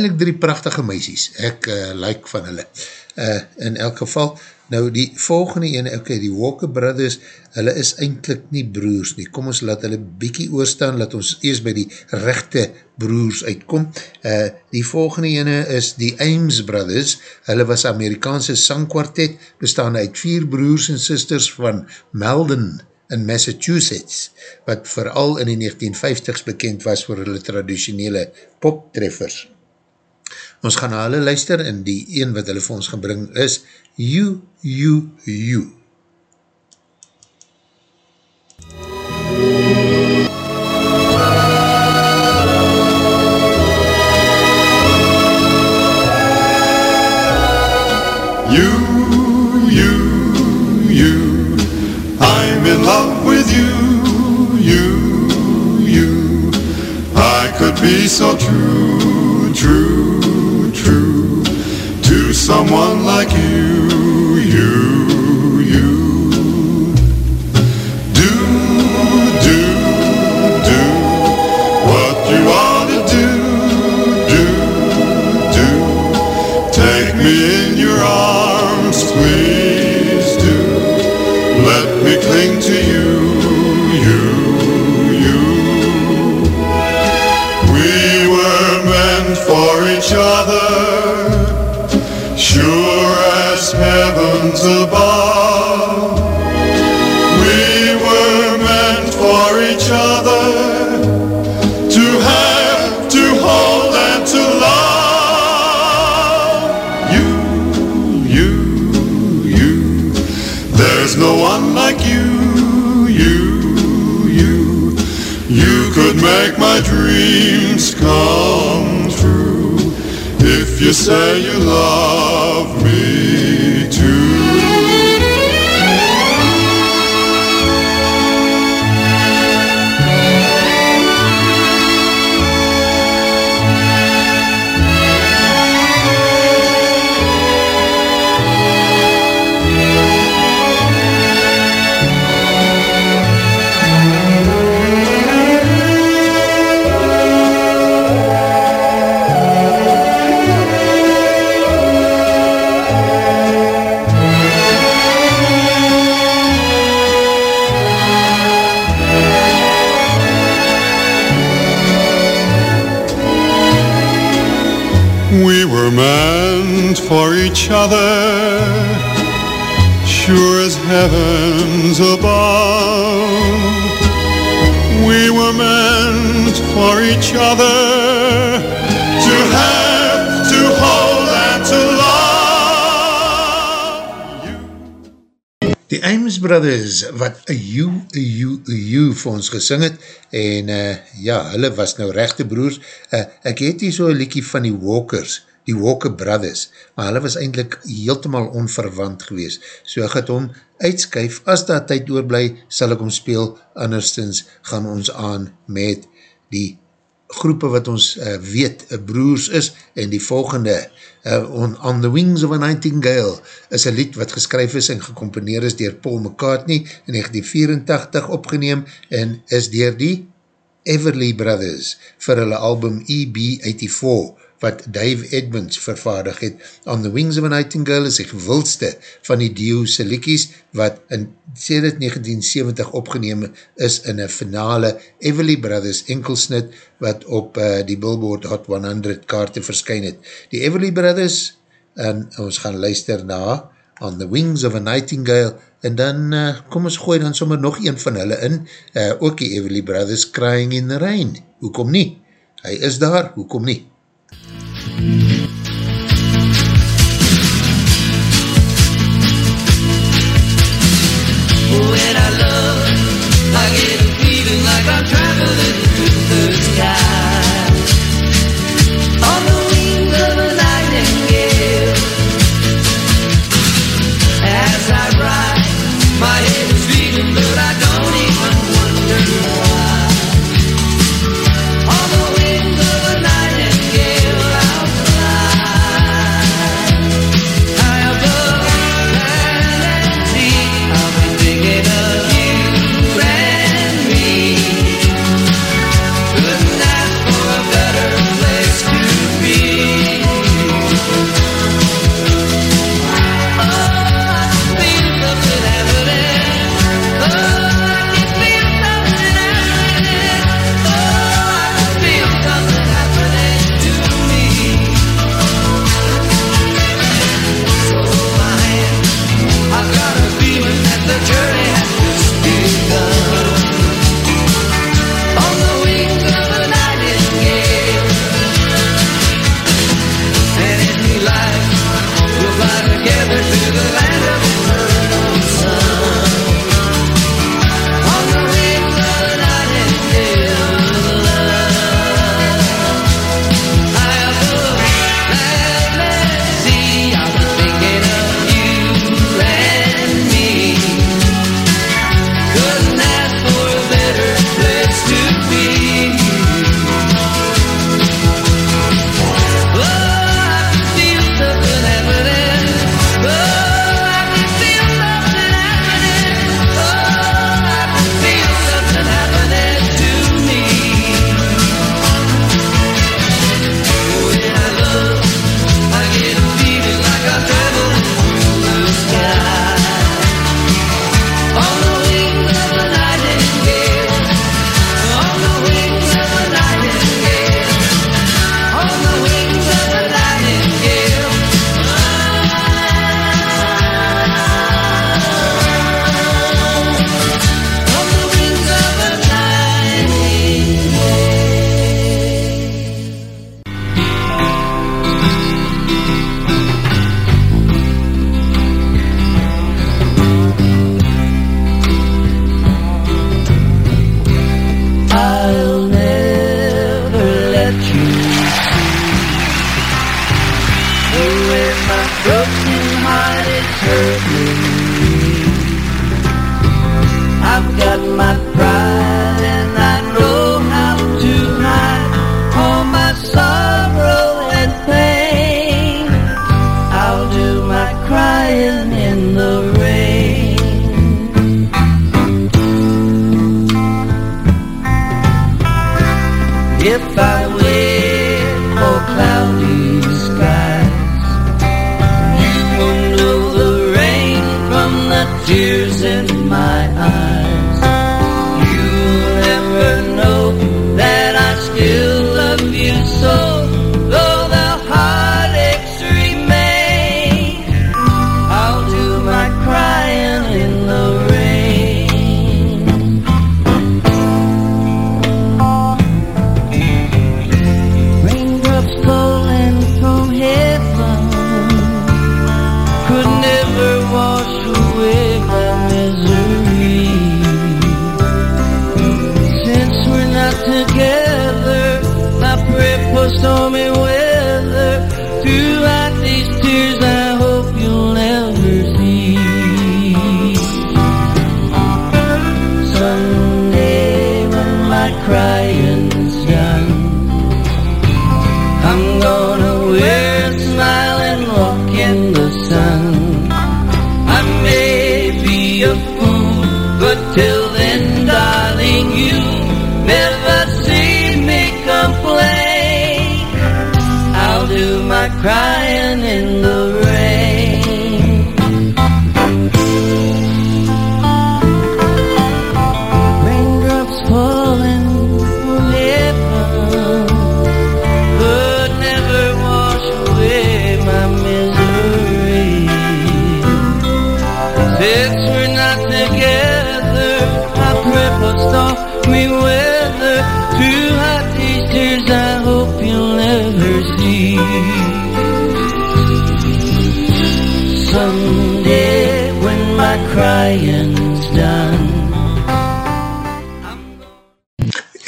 eindelijk drie prachtige meisies, ek uh, like van hulle, uh, in elk geval, nou die volgende ene, ok, die Walker Brothers, hulle is eindelijk nie broers nie, kom ons laat hulle bykie oorstaan, laat ons eers by die rechte broers uitkom, uh, die volgende ene is die Ames Brothers, hulle was Amerikaanse sangkwartet, bestaan uit vier broers en sisters van Melden, in Massachusetts, wat vooral in die 1950s bekend was vir hulle traditionele poptreffers. Ons gaan na hulle luister en die een wat hulle vir ons gaan bring is You, You, You. You, you, you, I'm in love with you, you, you, I could be so true. someone like you. Vir ons gesing het, en uh, ja, hulle was nou rechte broers, uh, ek het hier so een liekie van die Walkers, die Walker Brothers, maar hulle was eindelijk heeltemaal onverwant gewees, so ek het hom uitskuif, as daar tyd doorblij, sal ek hom speel, anderstens gaan ons aan met die groepe wat ons uh, weet, uh, broers is, en die volgende, uh, on, on the Wings of a Nightingale is een lied wat geskryf is en gecomponeer is dier Paul McCartney in 1984 opgeneem en is dier die Everly Brothers vir hulle album EB84 wat Dave Edmonds vervaardig het. On the Wings of a Nightingale is die gewildste van die Dio Selikies wat in 1970 opgeneem is in een finale Everly Brothers enkelsnit wat op uh, die Billboard Hot 100 kaarte verskyn het. Die Everly Brothers, en ons gaan luister na On the Wings of a Nightingale en dan uh, kom ons gooi dan sommer nog een van hulle in, uh, ook die Everly Brothers Crying in the Rain. Hoekom nie? Hy is daar, hoekom nie? When I love, I get a feeling like I'm traveling through the sky. On the wings of a nightingale. As I ride, my head a fool, but till then, darling, you never see me complain. I'll do my crying in the rain.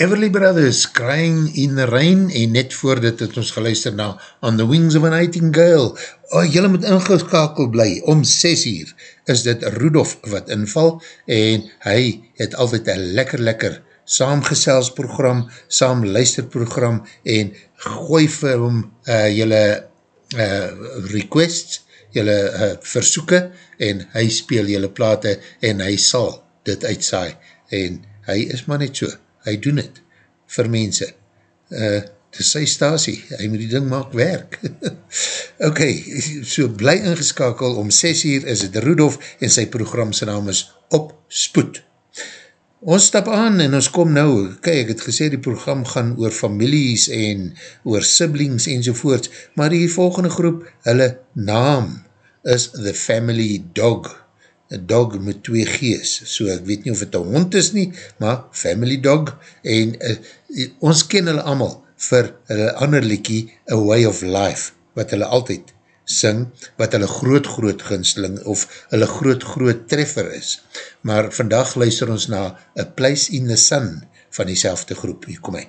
Everly Brothers, Crying in the Rain, en net voordat het ons geluister na On the Wings of a Nightingale, oh, jylle moet ingeskakel bly, om 6 uur is dit Rudolf wat inval, en hy het altyd een lekker lekker saamgesels program, saam luisterprogram, en gooi vir hom uh, jylle uh, requests, jylle uh, versoeken, en hy speel jylle plate, en hy sal dit uitsaai, en hy is maar net so, hy doen het vir mense. Uh, het is sy stasie, hy moet die ding maak werk. ok, so bly ingeskakel, om 6 uur is het Rudolf en sy program sy naam is Op Spoed. Ons stap aan en ons kom nou, kijk, ek het gesê die program gaan oor families en oor siblings enzovoorts, maar die volgende groep, hulle naam is The Family Dog een dog met twee gees, so ek weet nie of het een hond is nie, maar family dog, en uh, ons ken hulle allemaal vir hulle ander liekie, A Way of Life, wat hulle altyd sing, wat hulle groot groot ginsling, of hulle groot groot treffer is, maar vandag luister ons na A Place in the Sun, van die selfde groep, hier kom hy.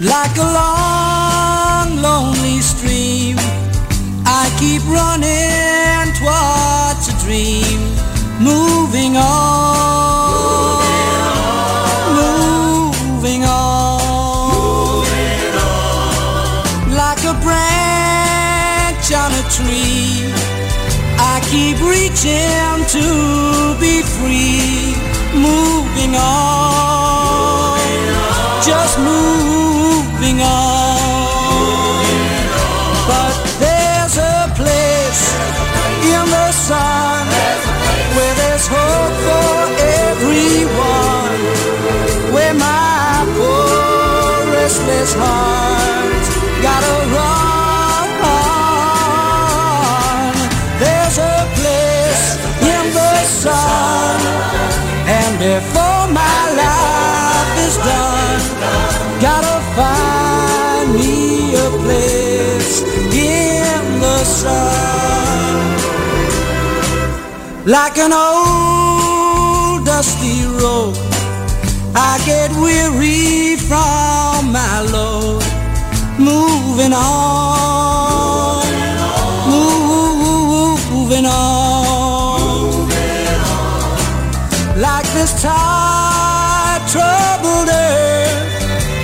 Like a long, lonely stream, I keep running towards a dream, moving on, moving on, like a branch on a tree. I keep reaching to be free, moving on, moving on. But there's a place in the sun where there's hope for everyone, where my poor restless heart sun. Like an old dusty road, I get weary from my load, moving on, moving on, like this tide troubled earth.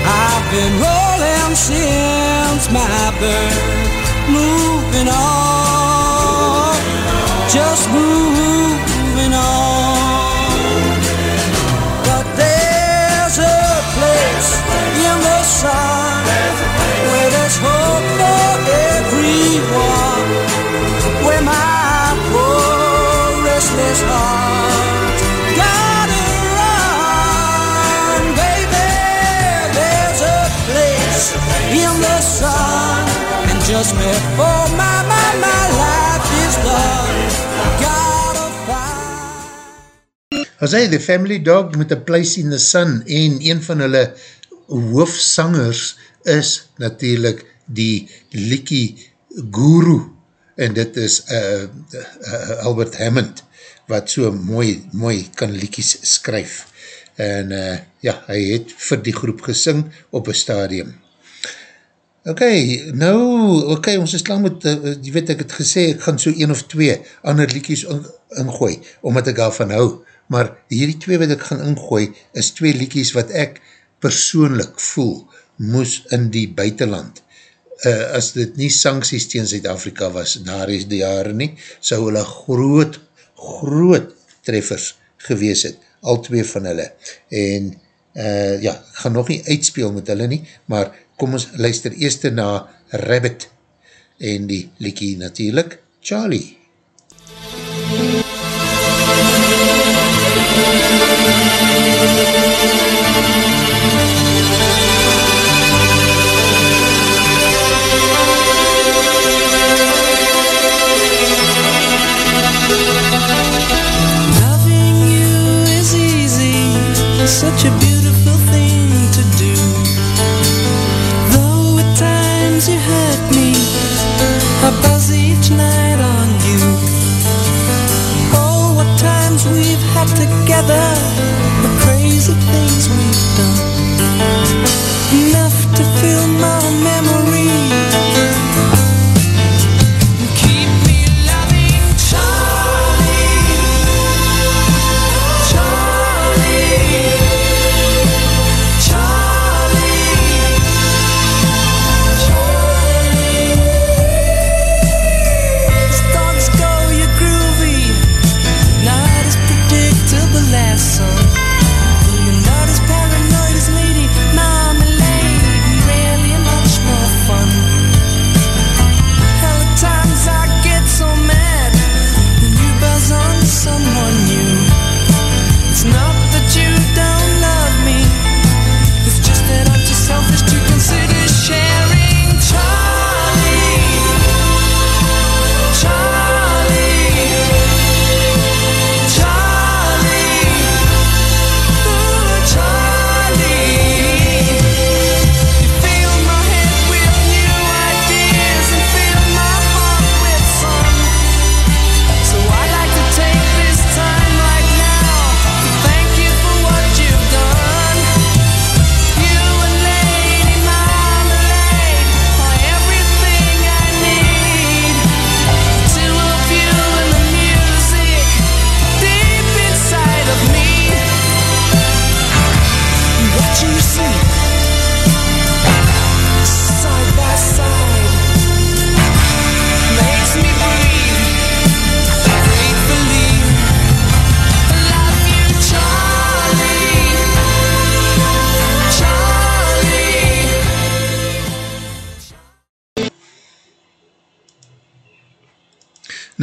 I've been rolling since my birth, moving on, just moving on. But there's a place in the sun where there's hope for everyone, where my poor restless heart just before my my my life is done, gotta find. As hy, The Family Dog met A Place in the Sun en een van hulle hoofsangers is natuurlijk die Likkie Guru en dit is uh, uh, Albert Hammond, wat so mooi, mooi kan liekies skryf. En uh, ja, hy het vir die groep gesing op een stadium. Ok, nou, ok, ons is klaar met, uh, jy weet, ek het gesê, ek gaan so een of twee ander liekies in, ingooi, omdat ek daarvan hou, maar hierdie twee wat ek gaan ingooi, is twee liekies wat ek persoonlik voel, moes in die buitenland, uh, as dit nie sancties tegen Zuid-Afrika was, daar is die jare nie, sou hulle groot, groot treffers gewees het, al twee van hulle, en uh, ja, ek gaan nog nie uitspeel met hulle nie, maar kom ons luister eerst na Rabbit en die liekie natuurlijk Charlie. Such a beautiful together,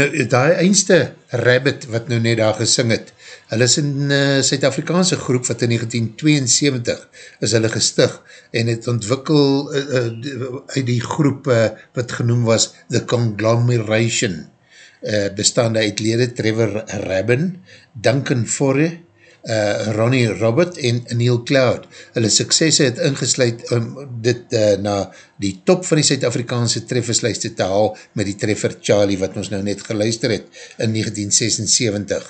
Nou, die eindste Rabbit wat nou net daar gesing het, hulle is een uh, Suid-Afrikaanse groep wat in 1972 is hulle gestig en het ontwikkel uh, uh, uit die groep uh, wat genoem was The Conglomeration, uh, bestaande uit lede Trevor Rabin, Duncan Forre, uh, Ronnie Robert en Neil Cloud. Hulle suksesse het ingesluid om dit uh, na die top van die Suid-Afrikaanse trefferslijste te haal met die treffer Charlie wat ons nou net geluister het in 1976.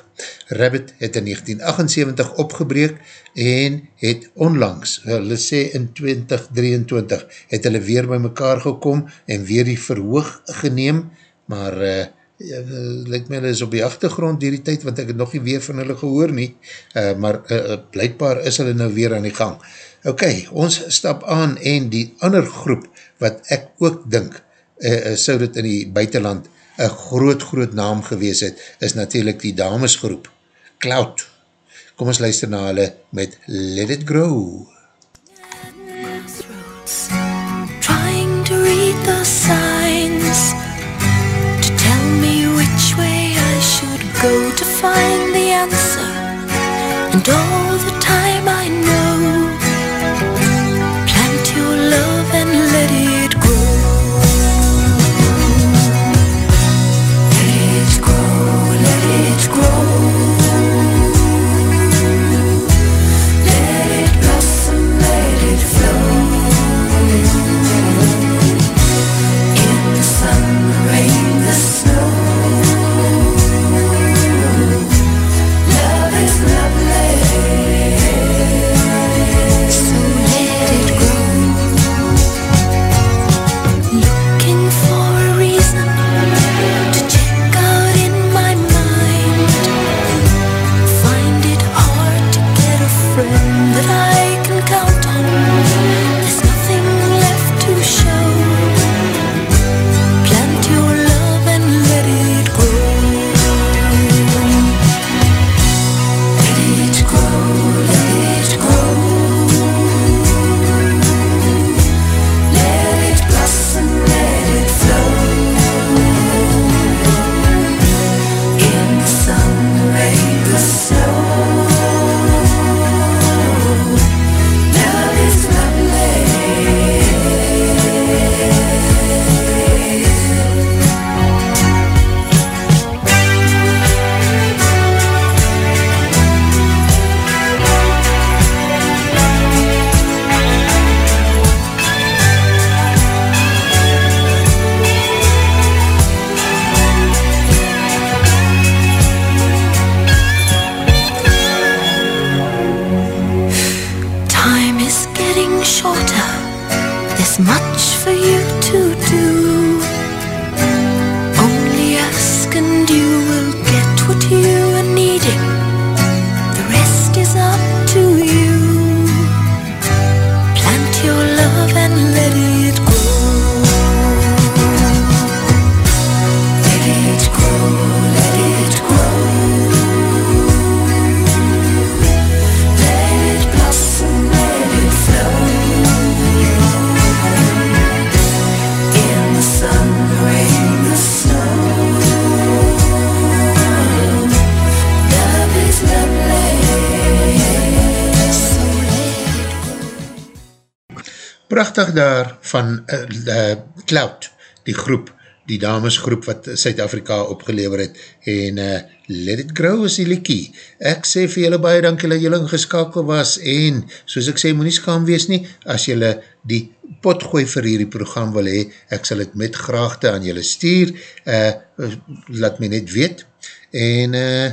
Rabbit het in 1978 opgebreek en het onlangs, hulle sê in 2023, het hulle weer by mekaar gekom en weer die verhoog geneem, maar uh, ja, lyk my hulle is op die achtergrond hierdie tyd, want ek het nog nie weer van hulle gehoor nie, uh, maar uh, blijkbaar is hulle nou weer aan die gang. Ok, ons stap aan en die ander groep, wat ek ook dink, uh, sou dit in die buitenland een groot, groot naam gewees het, is natuurlijk die damesgroep, Cloud. Kom ons luister na hulle met Let It Grow. Trying find the answer. And all 80 daar van eh, eh, uh, uh, Cloud, die groep, die damesgroep wat Suid-Afrika opgelever het. En uh, Let It Grow is die liekie. Ek sê vir julle baie dankie dat julle ingeskakel was en soos ek sê moet nie skaam wees nie. As julle die potgooi vir hierdie program wil hee, ek sal het met graagte aan julle stuur, uh, laat my net weet. En uh,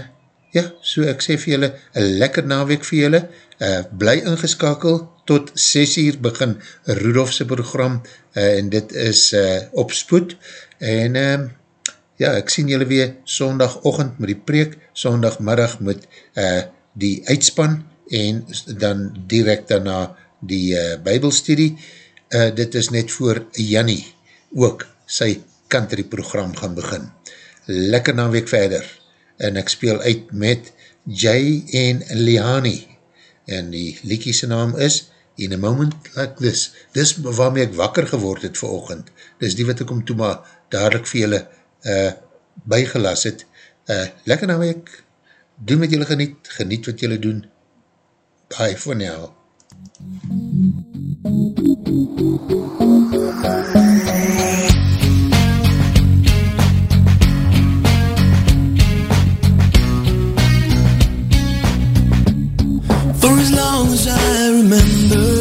ja, so ek sê vir julle, een lekker naweek vir julle, uh, bly ingeskakel, tot 6 uur begin Rudolfse program, uh, en dit is uh, op spoed, en uh, ja, ek sien julle weer sondagochtend met die preek, sondagmiddag met uh, die uitspan, en dan direct daarna die uh, bybelstudie, uh, dit is net voor Jannie ook sy country program gaan begin. Lekker na week verder, en ek speel uit met Jay en Liani, en die liekie naam is In a Moment Like This. Dis waarmee ek wakker geword het vir oogend. Dis die wat ek om toe maar dadelijk vir julle uh, bygelas het. Uh, lekker nou ek, doen wat julle geniet, geniet wat julle doen. Bye for now. Thank you. remember